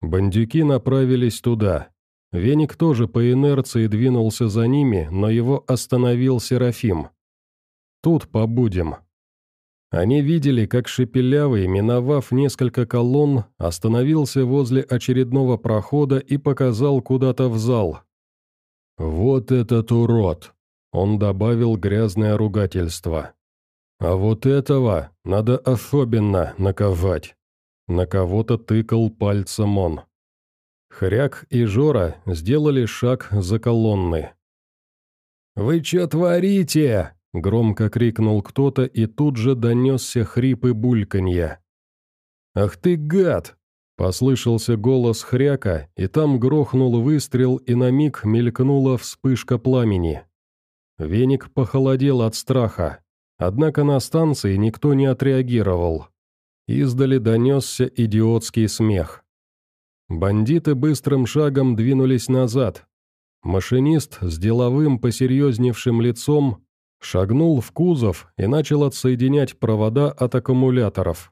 Speaker 1: Бандюки направились туда. Веник тоже по инерции двинулся за ними, но его остановил Серафим. «Тут побудем». Они видели, как Шепелявый, миновав несколько колонн, остановился возле очередного прохода и показал куда-то в зал. «Вот этот урод!» — он добавил грязное ругательство. «А вот этого надо особенно наковать!» На кого-то тыкал пальцем он. Хряк и Жора сделали шаг за колонны. «Вы чё творите?» — громко крикнул кто-то, и тут же донесся хрип и бульканье. «Ах ты гад!» — послышался голос хряка, и там грохнул выстрел, и на миг мелькнула вспышка пламени. Веник похолодел от страха, однако на станции никто не отреагировал. Издали донесся идиотский смех. Бандиты быстрым шагом двинулись назад. Машинист с деловым посерьезневшим лицом шагнул в кузов и начал отсоединять провода от аккумуляторов.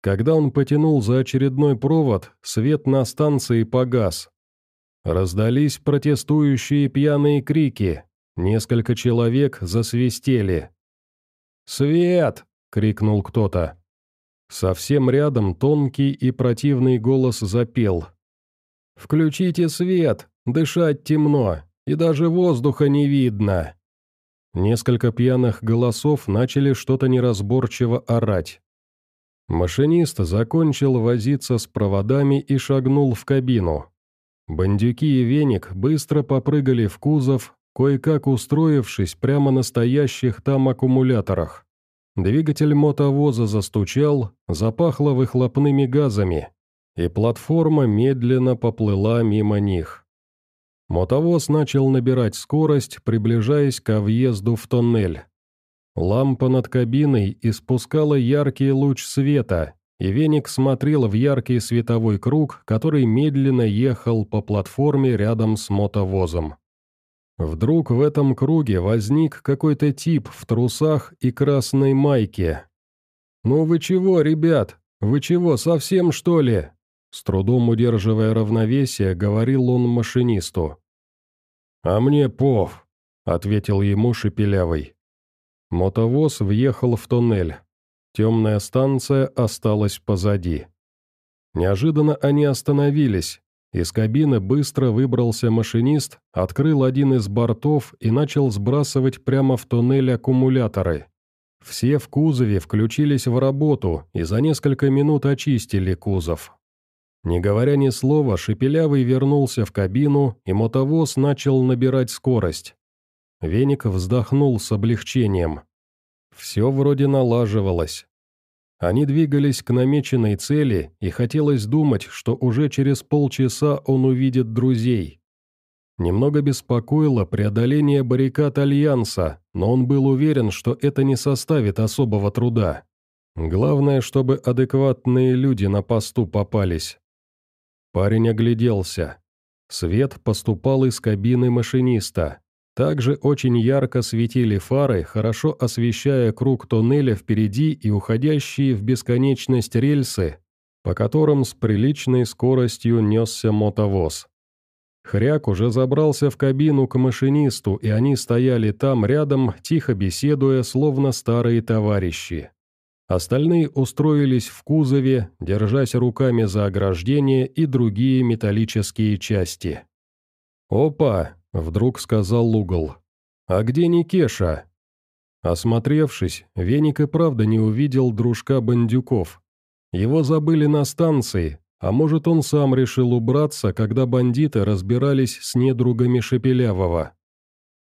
Speaker 1: Когда он потянул за очередной провод, свет на станции погас. Раздались протестующие пьяные крики, несколько человек засвистели. «Свет!» — крикнул кто-то. Совсем рядом тонкий и противный голос запел. «Включите свет, дышать темно, и даже воздуха не видно». Несколько пьяных голосов начали что-то неразборчиво орать. Машинист закончил возиться с проводами и шагнул в кабину. Бандюки и веник быстро попрыгали в кузов, кое-как устроившись прямо на стоящих там аккумуляторах. Двигатель мотовоза застучал, запахло выхлопными газами, и платформа медленно поплыла мимо них. Мотовоз начал набирать скорость, приближаясь к въезду в тоннель. Лампа над кабиной испускала яркий луч света, и веник смотрел в яркий световой круг, который медленно ехал по платформе рядом с мотовозом. Вдруг в этом круге возник какой-то тип в трусах и красной майке. «Ну вы чего, ребят? Вы чего, совсем что ли?» С трудом удерживая равновесие, говорил он машинисту. «А мне пов», — ответил ему Шепелявый. Мотовоз въехал в туннель. Темная станция осталась позади. Неожиданно они остановились, из кабины быстро выбрался машинист, открыл один из бортов и начал сбрасывать прямо в туннель аккумуляторы. Все в кузове включились в работу и за несколько минут очистили кузов. Не говоря ни слова, Шепелявый вернулся в кабину, и мотовоз начал набирать скорость. Веник вздохнул с облегчением. Все вроде налаживалось. Они двигались к намеченной цели, и хотелось думать, что уже через полчаса он увидит друзей. Немного беспокоило преодоление баррикад Альянса, но он был уверен, что это не составит особого труда. Главное, чтобы адекватные люди на посту попались. Парень огляделся. Свет поступал из кабины машиниста. Также очень ярко светили фары, хорошо освещая круг тоннеля впереди и уходящие в бесконечность рельсы, по которым с приличной скоростью несся мотовоз. Хряк уже забрался в кабину к машинисту, и они стояли там рядом, тихо беседуя, словно старые товарищи. Остальные устроились в кузове, держась руками за ограждение и другие металлические части. «Опа!» — вдруг сказал угол. «А где Никеша?» Осмотревшись, Веник и правда не увидел дружка бандюков. Его забыли на станции, а может он сам решил убраться, когда бандиты разбирались с недругами Шепелявого.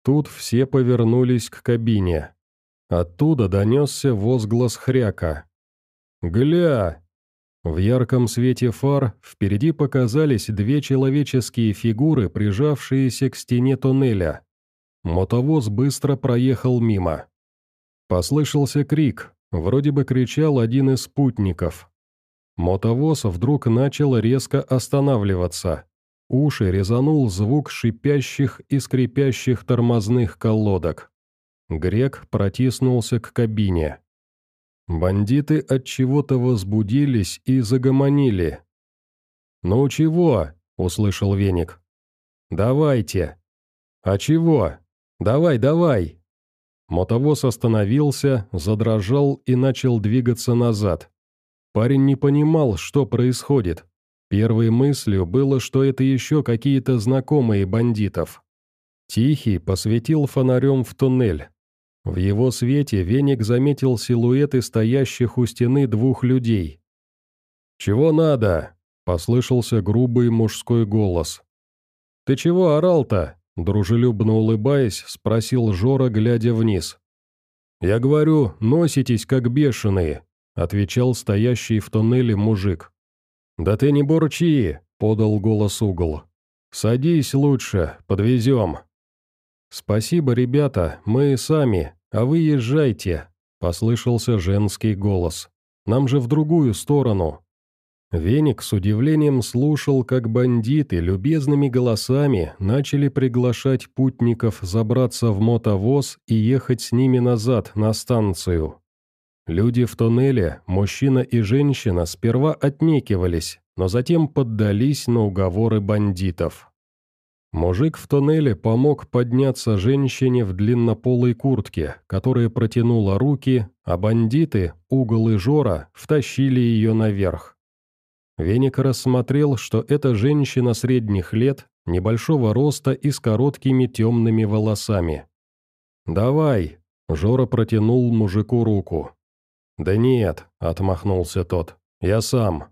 Speaker 1: Тут все повернулись к кабине. Оттуда донесся возглас хряка. «Гля!» В ярком свете фар впереди показались две человеческие фигуры, прижавшиеся к стене туннеля. Мотовоз быстро проехал мимо. Послышался крик, вроде бы кричал один из спутников. Мотовоз вдруг начал резко останавливаться. Уши резанул звук шипящих и скрипящих тормозных колодок. Грек протиснулся к кабине. Бандиты от чего-то возбудились и загомонили. «Ну чего?» — услышал Веник. «Давайте». «А чего? Давай, давай!» Мотовоз остановился, задрожал и начал двигаться назад. Парень не понимал, что происходит. Первой мыслью было, что это еще какие-то знакомые бандитов. Тихий посветил фонарем в туннель. В его свете веник заметил силуэты стоящих у стены двух людей. «Чего надо?» — послышался грубый мужской голос. «Ты чего орал-то?» — дружелюбно улыбаясь, спросил Жора, глядя вниз. «Я говорю, носитесь как бешеные», — отвечал стоящий в туннеле мужик. «Да ты не бурчи», — подал голос угол. «Садись лучше, подвезем». «Спасибо, ребята, мы сами», «А вы езжайте», — послышался женский голос. «Нам же в другую сторону». Веник с удивлением слушал, как бандиты любезными голосами начали приглашать путников забраться в мотовоз и ехать с ними назад на станцию. Люди в тоннеле, мужчина и женщина, сперва отнекивались, но затем поддались на уговоры бандитов. Мужик в тоннеле помог подняться женщине в длиннополой куртке, которая протянула руки, а бандиты, Угол и Жора, втащили ее наверх. Веник рассмотрел, что это женщина средних лет, небольшого роста и с короткими темными волосами. «Давай», — Жора протянул мужику руку. «Да нет», — отмахнулся тот, — «я сам».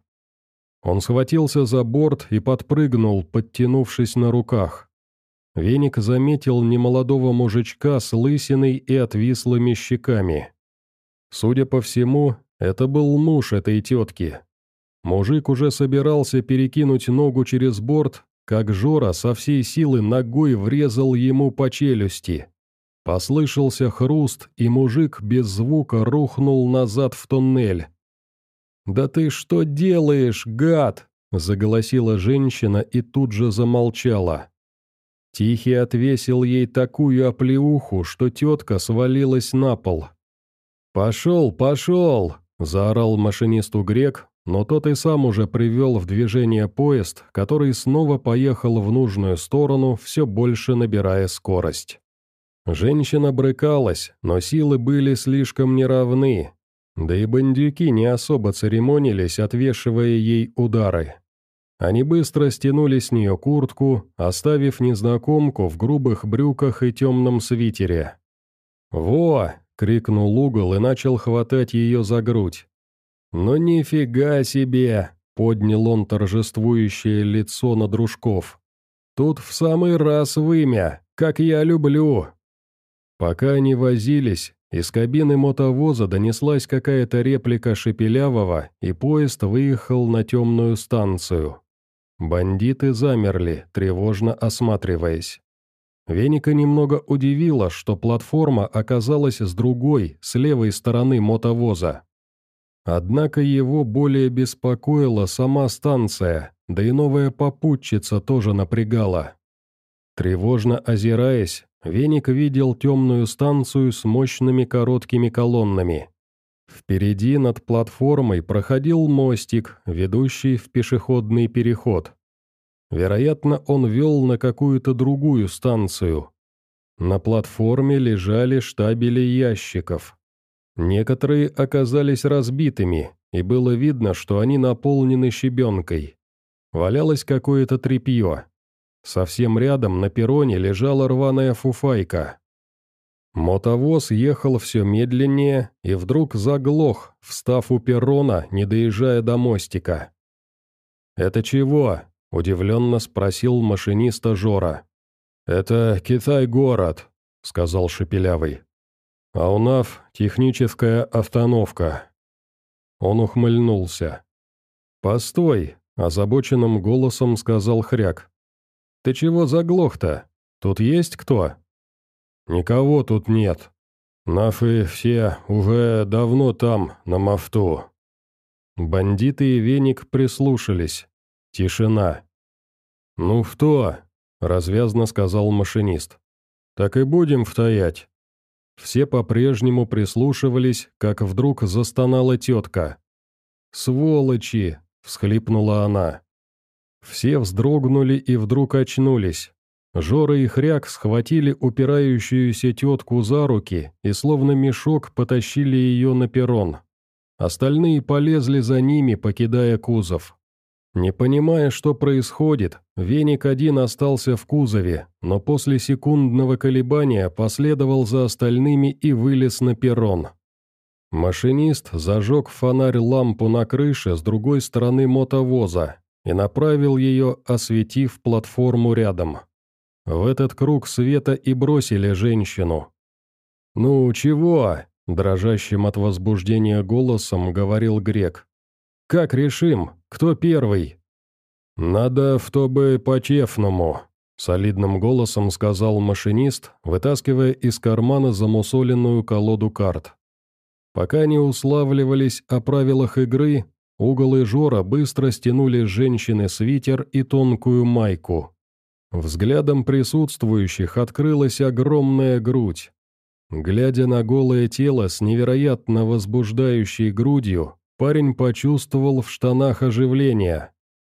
Speaker 1: Он схватился за борт и подпрыгнул, подтянувшись на руках. Веник заметил немолодого мужичка с лысиной и отвислыми щеками. Судя по всему, это был муж этой тетки. Мужик уже собирался перекинуть ногу через борт, как Жора со всей силы ногой врезал ему по челюсти. Послышался хруст, и мужик без звука рухнул назад в туннель. «Да ты что делаешь, гад?» – заголосила женщина и тут же замолчала. Тихий отвесил ей такую оплеуху, что тетка свалилась на пол. «Пошел, пошел!» – заорал машинисту грек, но тот и сам уже привел в движение поезд, который снова поехал в нужную сторону, все больше набирая скорость. Женщина брыкалась, но силы были слишком неравны, да и бандюки не особо церемонились, отвешивая ей удары. Они быстро стянули с нее куртку, оставив незнакомку в грубых брюках и темном свитере. «Во!» — крикнул угол и начал хватать ее за грудь. «Ну нифига себе!» — поднял он торжествующее лицо на дружков. «Тут в самый раз вымя, как я люблю!» Пока они возились, из кабины мотовоза донеслась какая-то реплика Шепелявого, и поезд выехал на темную станцию. Бандиты замерли, тревожно осматриваясь. Веника немного удивило, что платформа оказалась с другой, с левой стороны мотовоза. Однако его более беспокоила сама станция, да и новая попутчица тоже напрягала. Тревожно озираясь, Веник видел темную станцию с мощными короткими колоннами. Впереди над платформой проходил мостик, ведущий в пешеходный переход. Вероятно, он вел на какую-то другую станцию. На платформе лежали штабели ящиков. Некоторые оказались разбитыми, и было видно, что они наполнены щебенкой. Валялось какое-то тряпье. Совсем рядом на перроне лежала рваная фуфайка. Мотовоз ехал все медленнее и вдруг заглох, встав у перрона, не доезжая до мостика. «Это чего?» – удивленно спросил машиниста Жора. «Это Китай-город», – сказал Шепелявый. «А у нас техническая остановка». Он ухмыльнулся. «Постой», – озабоченным голосом сказал Хряк. «Ты чего заглох-то? Тут есть кто?» «Никого тут нет. Нафы все уже давно там, на мафту». Бандиты и веник прислушались. Тишина. «Ну что?» – развязно сказал машинист. «Так и будем втаять». Все по-прежнему прислушивались, как вдруг застонала тетка. «Сволочи!» – всхлипнула она. Все вздрогнули и вдруг очнулись. Жора и Хряк схватили упирающуюся тетку за руки и словно мешок потащили ее на перрон. Остальные полезли за ними, покидая кузов. Не понимая, что происходит, веник один остался в кузове, но после секундного колебания последовал за остальными и вылез на перрон. Машинист зажег фонарь-лампу на крыше с другой стороны мотовоза и направил ее, осветив платформу рядом. В этот круг света и бросили женщину. «Ну, чего?» – дрожащим от возбуждения голосом говорил грек. «Как решим? Кто первый?» «Надо, чтобы по-честному», – солидным голосом сказал машинист, вытаскивая из кармана замусоленную колоду карт. Пока не уславливались о правилах игры, Угол и Жора быстро стянули с женщины свитер и тонкую майку. Взглядом присутствующих открылась огромная грудь. Глядя на голое тело с невероятно возбуждающей грудью, парень почувствовал в штанах оживление.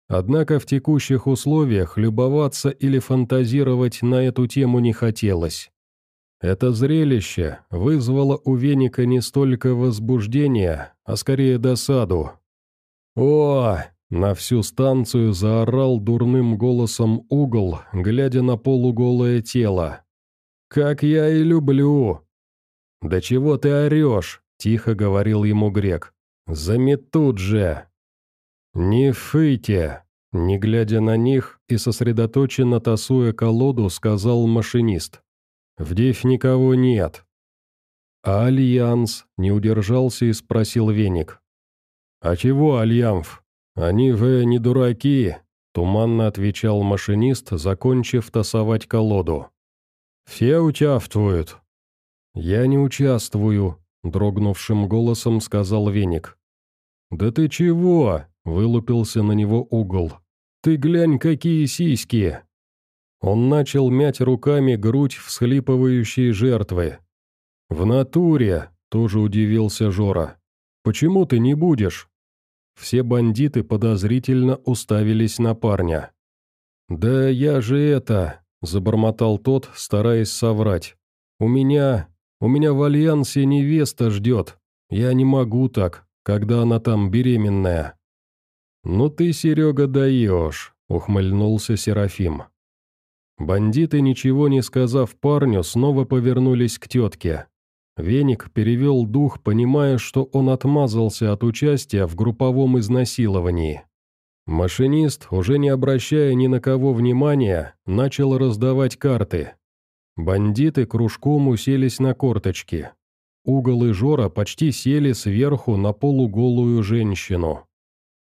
Speaker 1: Однако в текущих условиях любоваться или фантазировать на эту тему не хотелось. Это зрелище вызвало у Веника не столько возбуждение, а скорее досаду. «О!» — на всю станцию заорал дурным голосом угол, глядя на полуголое тело. «Как я и люблю!» «Да чего ты орешь?» — тихо говорил ему грек. «Заметут же!» «Не фыйте!» — не глядя на них и сосредоточенно тасуя колоду, сказал машинист. «В никого нет». «А Альянс?» — не удержался и спросил Веник. «А чего, Альянф? Они ф не дураки», — туманно отвечал машинист, закончив тасовать колоду. «Все участвуют». «Я не участвую», — дрогнувшим голосом сказал Веник. «Да ты чего?» — вылупился на него угол. «Ты глянь, какие сиськи!» Он начал мять руками грудь всхлипывающей жертвы. «В натуре!» — тоже удивился Жора. «Почему ты не будешь?» Все бандиты подозрительно уставились на парня. «Да я же это...» — забормотал тот, стараясь соврать. «У меня... у меня в Альянсе невеста ждет. Я не могу так, когда она там беременная». «Ну ты, Серега, даешь», — ухмыльнулся Серафим. Бандиты, ничего не сказав парню, снова повернулись к тетке. Веник перевел дух, понимая, что он отмазался от участия в групповом изнасиловании. Машинист, уже не обращая ни на кого внимания, начал раздавать карты. Бандиты кружком уселись на корточки. Угол Жора почти сели сверху на полуголую женщину.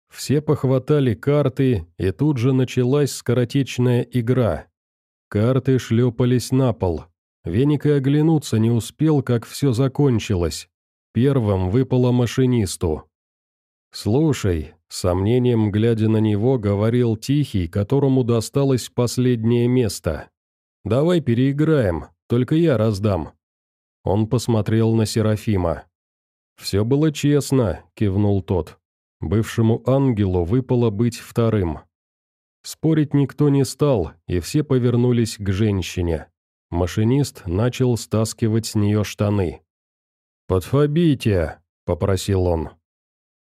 Speaker 1: Все похватали карты, и тут же началась скоротечная игра. Карты шлепались на пол – Веник и оглянуться не успел, как все закончилось. Первым выпало машинисту. «Слушай», — сомнением глядя на него, говорил Тихий, которому досталось последнее место. «Давай переиграем, только я раздам». Он посмотрел на Серафима. «Все было честно», — кивнул тот. Бывшему ангелу выпало быть вторым. Спорить никто не стал, и все повернулись к женщине. Машинист начал стаскивать с нее штаны. «Подфобите», — попросил он.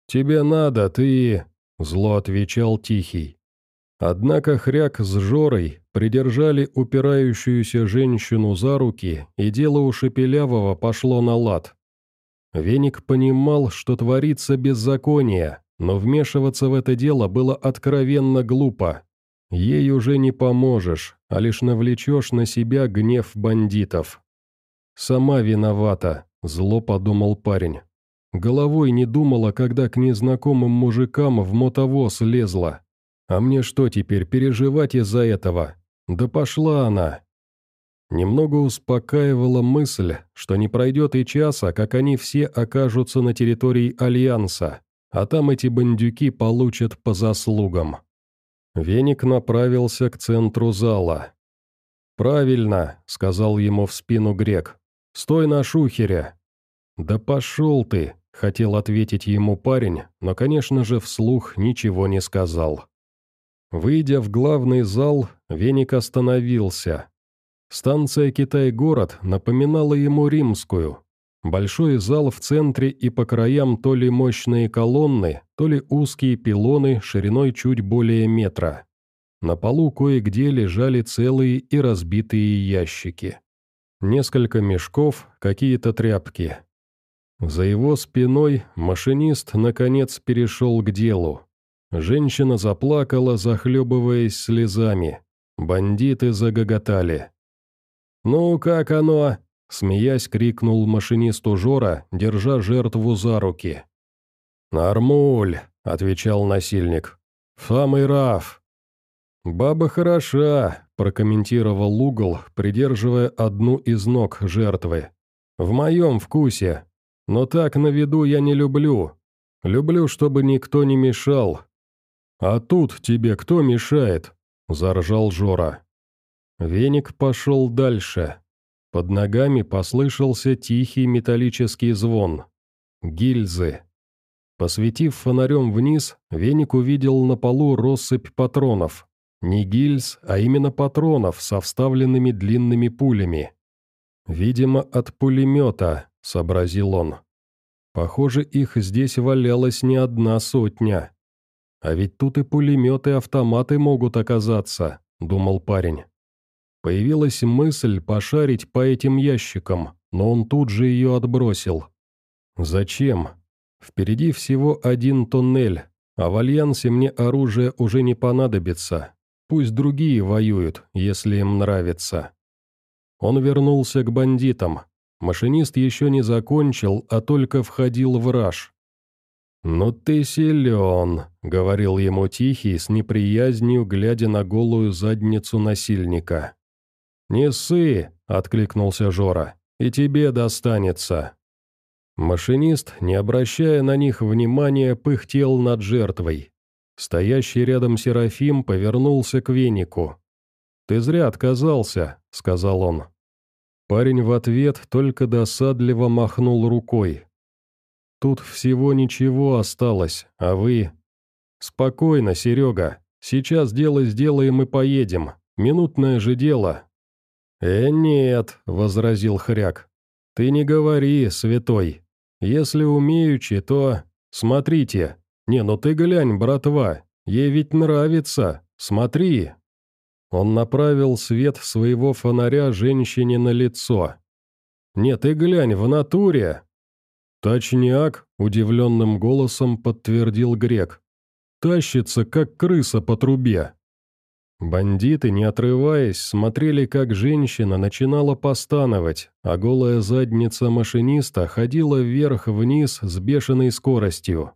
Speaker 1: «Тебе надо, ты...» — зло отвечал Тихий. Однако Хряк с Жорой придержали упирающуюся женщину за руки, и дело у Шепелявого пошло на лад. Веник понимал, что творится беззаконие, но вмешиваться в это дело было откровенно глупо. Ей уже не поможешь, а лишь навлечешь на себя гнев бандитов. «Сама виновата», — зло подумал парень. Головой не думала, когда к незнакомым мужикам в мотовоз лезла. А мне что теперь, переживать из-за этого? Да пошла она. Немного успокаивала мысль, что не пройдет и часа, как они все окажутся на территории Альянса, а там эти бандюки получат по заслугам. Веник направился к центру зала. «Правильно», — сказал ему в спину грек. «Стой на шухере». «Да пошел ты», — хотел ответить ему парень, но, конечно же, вслух ничего не сказал. Выйдя в главный зал, Веник остановился. Станция «Китай-город» напоминала ему римскую, Большой зал в центре и по краям то ли мощные колонны, то ли узкие пилоны шириной чуть более метра. На полу кое-где лежали целые и разбитые ящики. Несколько мешков, какие-то тряпки. За его спиной машинист, наконец, перешел к делу. Женщина заплакала, захлебываясь слезами. Бандиты загоготали. «Ну, как оно?» Смеясь, крикнул машинисту Жора, держа жертву за руки. «Нормуль», — отвечал насильник. «Самый раф». «Баба хороша», — прокомментировал угол, придерживая одну из ног жертвы. «В моем вкусе. Но так на виду я не люблю. Люблю, чтобы никто не мешал». «А тут тебе кто мешает?» — заржал Жора. Веник пошел дальше. Под ногами послышался тихий металлический звон. Гильзы. Посветив фонарем вниз, Веник увидел на полу россыпь патронов. Не гильз, а именно патронов со вставленными длинными пулями. «Видимо, от пулемета», — сообразил он. «Похоже, их здесь валялось не одна сотня. А ведь тут и пулеметы, и автоматы могут оказаться», — думал парень. Появилась мысль пошарить по этим ящикам, но он тут же ее отбросил. «Зачем? Впереди всего один тоннель, а в Альянсе мне оружие уже не понадобится. Пусть другие воюют, если им нравится». Он вернулся к бандитам. Машинист еще не закончил, а только входил в раж. «Ну ты силен», — говорил ему Тихий с неприязнью, глядя на голую задницу насильника. «Не ссы!» — откликнулся Жора. «И тебе достанется!» Машинист, не обращая на них внимания, пыхтел над жертвой. Стоящий рядом Серафим повернулся к венику. «Ты зря отказался», — сказал он. Парень в ответ только досадливо махнул рукой. «Тут всего ничего осталось, а вы...» «Спокойно, Серега. Сейчас дело сделаем и поедем. Минутное же дело, «Э, нет», — возразил хряк. «Ты не говори, святой. Если умеючи, то... Смотрите. Не, ну ты глянь, братва, ей ведь нравится. Смотри». Он направил свет своего фонаря женщине на лицо. «Нет, ты глянь, в натуре!» «Точняк», — удивленным голосом подтвердил грек. «Тащится, как крыса по трубе». Бандиты, не отрываясь, смотрели, как женщина начинала постановать, а голая задница машиниста ходила вверх-вниз с бешеной скоростью.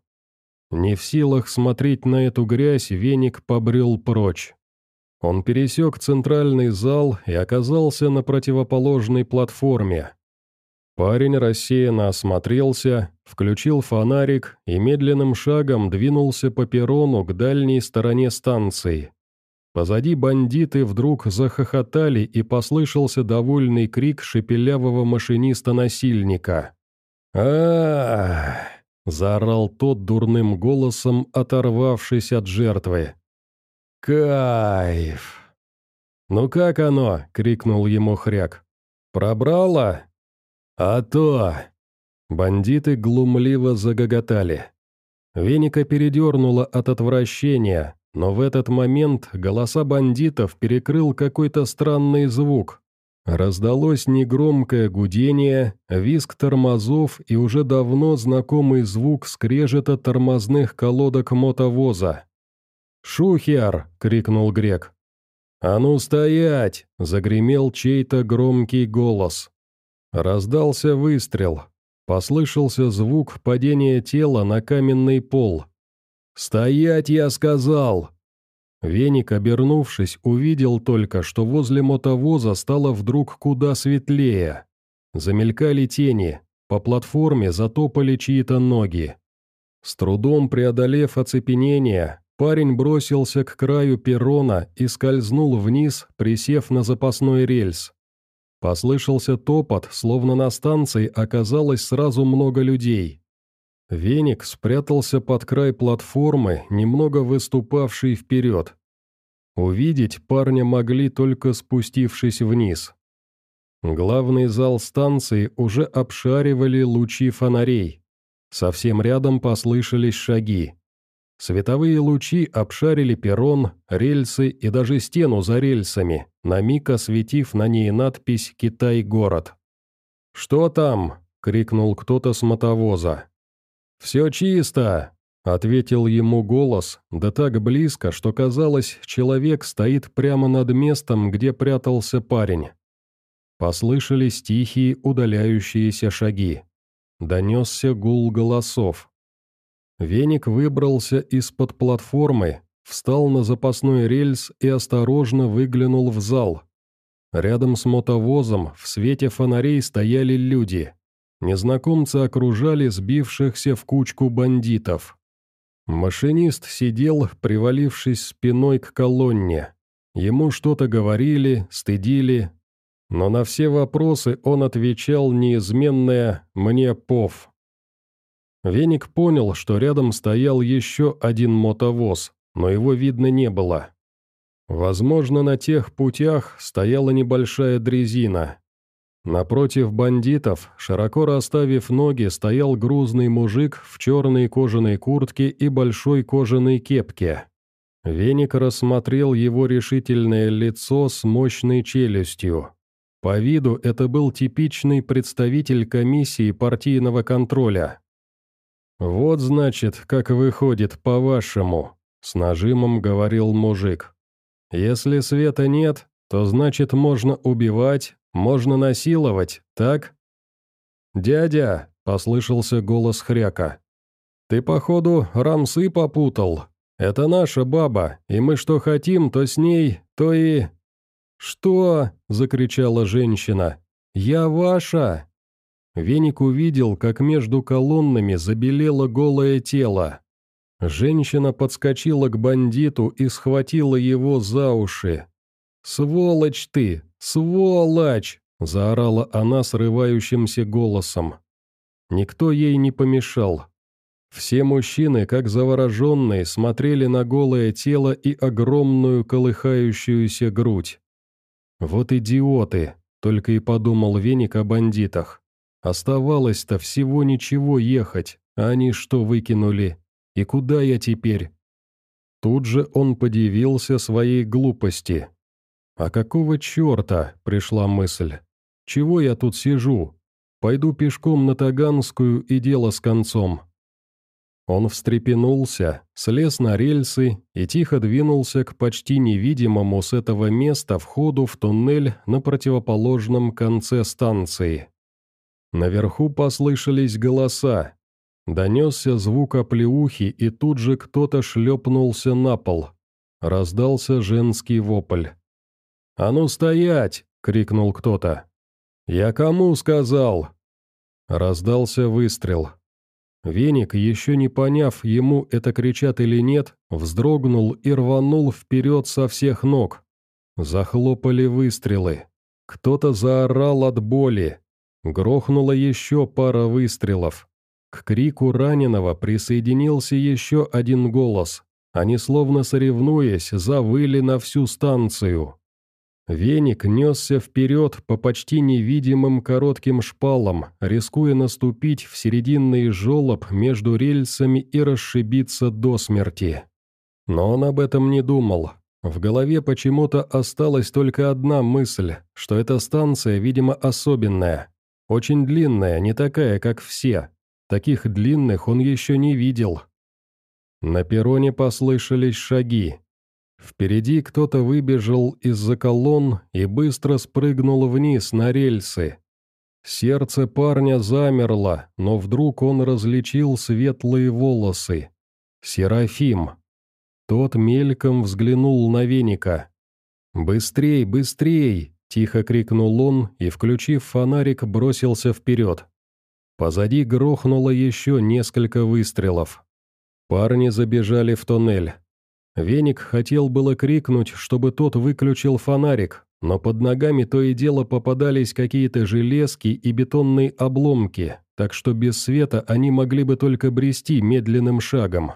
Speaker 1: Не в силах смотреть на эту грязь, веник побрел прочь. Он пересек центральный зал и оказался на противоположной платформе. Парень рассеянно осмотрелся, включил фонарик и медленным шагом двинулся по перрону к дальней стороне станции. Позади бандиты вдруг захохотали и послышался довольный крик шепелявого машиниста-насильника. а заорал тот дурным голосом, оторвавшись от жертвы. «Кайф!» «Ну как оно?» — крикнул ему хряк. «Пробрало?» «А то!» Бандиты глумливо загоготали. Веника передернула от отвращения, но в этот момент голоса бандитов перекрыл какой-то странный звук. Раздалось негромкое гудение, визг тормозов и уже давно знакомый звук скрежета тормозных колодок мотовоза. «Шухер!» — крикнул грек. «А ну стоять!» — загремел чей-то громкий голос. Раздался выстрел. Послышался звук падения тела на каменный пол. «Стоять, я сказал!» Веник, обернувшись, увидел только, что возле мотовоза стало вдруг куда светлее. Замелькали тени, по платформе затопали чьи-то ноги. С трудом преодолев оцепенение, парень бросился к краю перрона и скользнул вниз, присев на запасной рельс. Послышался топот, словно на станции оказалось сразу много людей. Веник спрятался под край платформы, немного выступавшей вперед. Увидеть парня могли только спустившись вниз. Главный зал станции уже обшаривали лучи фонарей. Совсем рядом послышались шаги. Световые лучи обшарили перрон, рельсы и даже стену за рельсами, на миг осветив на ней надпись «Китай-город». «Что там?» — крикнул кто-то с мотовоза. «Все чисто!» — ответил ему голос, да так близко, что казалось, человек стоит прямо над местом, где прятался парень. Послышались тихие удаляющиеся шаги. Донесся гул голосов. Веник выбрался из-под платформы, встал на запасной рельс и осторожно выглянул в зал. Рядом с мотовозом в свете фонарей стояли люди. Незнакомцы окружали сбившихся в кучку бандитов. Машинист сидел, привалившись спиной к колонне. Ему что-то говорили, стыдили, но на все вопросы он отвечал неизменное «мне пов». Веник понял, что рядом стоял еще один мотовоз, но его видно не было. Возможно, на тех путях стояла небольшая дрезина, Напротив бандитов, широко расставив ноги, стоял грузный мужик в черной кожаной куртке и большой кожаной кепке. Веник рассмотрел его решительное лицо с мощной челюстью. По виду это был типичный представитель комиссии партийного контроля. «Вот, значит, как выходит, по-вашему», — с нажимом говорил мужик. «Если света нет, то значит можно убивать, можно насиловать, так?» «Дядя!» — послышался голос хряка. «Ты, походу, рамсы попутал. Это наша баба, и мы что хотим, то с ней, то и...» «Что?» — закричала женщина. «Я ваша!» Веник увидел, как между колоннами забелело голое тело. Женщина подскочила к бандиту и схватила его за уши. «Сволочь ты! Сволочь!» – заорала она срывающимся голосом. Никто ей не помешал. Все мужчины, как завороженные, смотрели на голое тело и огромную колыхающуюся грудь. «Вот идиоты!» – только и подумал Веник о бандитах. «Оставалось-то всего ничего ехать, а они что выкинули? И куда я теперь?» Тут же он подивился своей глупости. «А какого черта?» – пришла мысль. «Чего я тут сижу? Пойду пешком на Таганскую и дело с концом». Он встрепенулся, слез на рельсы и тихо двинулся к почти невидимому с этого места входу в туннель на противоположном конце станции. Наверху послышались голоса. Донесся звук оплеухи, и тут же кто-то шлепнулся на пол. Раздался женский вопль. «А ну стоять!» — крикнул кто-то. «Я кому сказал?» Раздался выстрел. Веник, еще не поняв, ему это кричат или нет, вздрогнул и рванул вперед со всех ног. Захлопали выстрелы. Кто-то заорал от боли. Грохнула еще пара выстрелов. К крику раненого присоединился еще один голос. Они, словно соревнуясь, завыли на всю станцию. Веник несся вперед по почти невидимым коротким шпалам, рискуя наступить в серединный желоб между рельсами и расшибиться до смерти. Но он об этом не думал. В голове почему-то осталась только одна мысль, что эта станция, видимо, особенная. Очень длинная, не такая, как все. Таких длинных он еще не видел. На перроне послышались шаги. Впереди кто-то выбежал из-за колонн и быстро спрыгнул вниз на рельсы. Сердце парня замерло, но вдруг он различил светлые волосы. Серафим. Тот мельком взглянул на веника. «Быстрей, быстрей!» – тихо крикнул он и, включив фонарик, бросился вперед. Позади грохнуло еще несколько выстрелов. Парни забежали в тоннель. Веник хотел было крикнуть, чтобы тот выключил фонарик, но под ногами то и дело попадались какие-то железки и бетонные обломки, так что без света они могли бы только брести медленным шагом.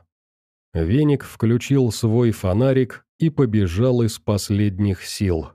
Speaker 1: Веник включил свой фонарик и побежал из последних сил.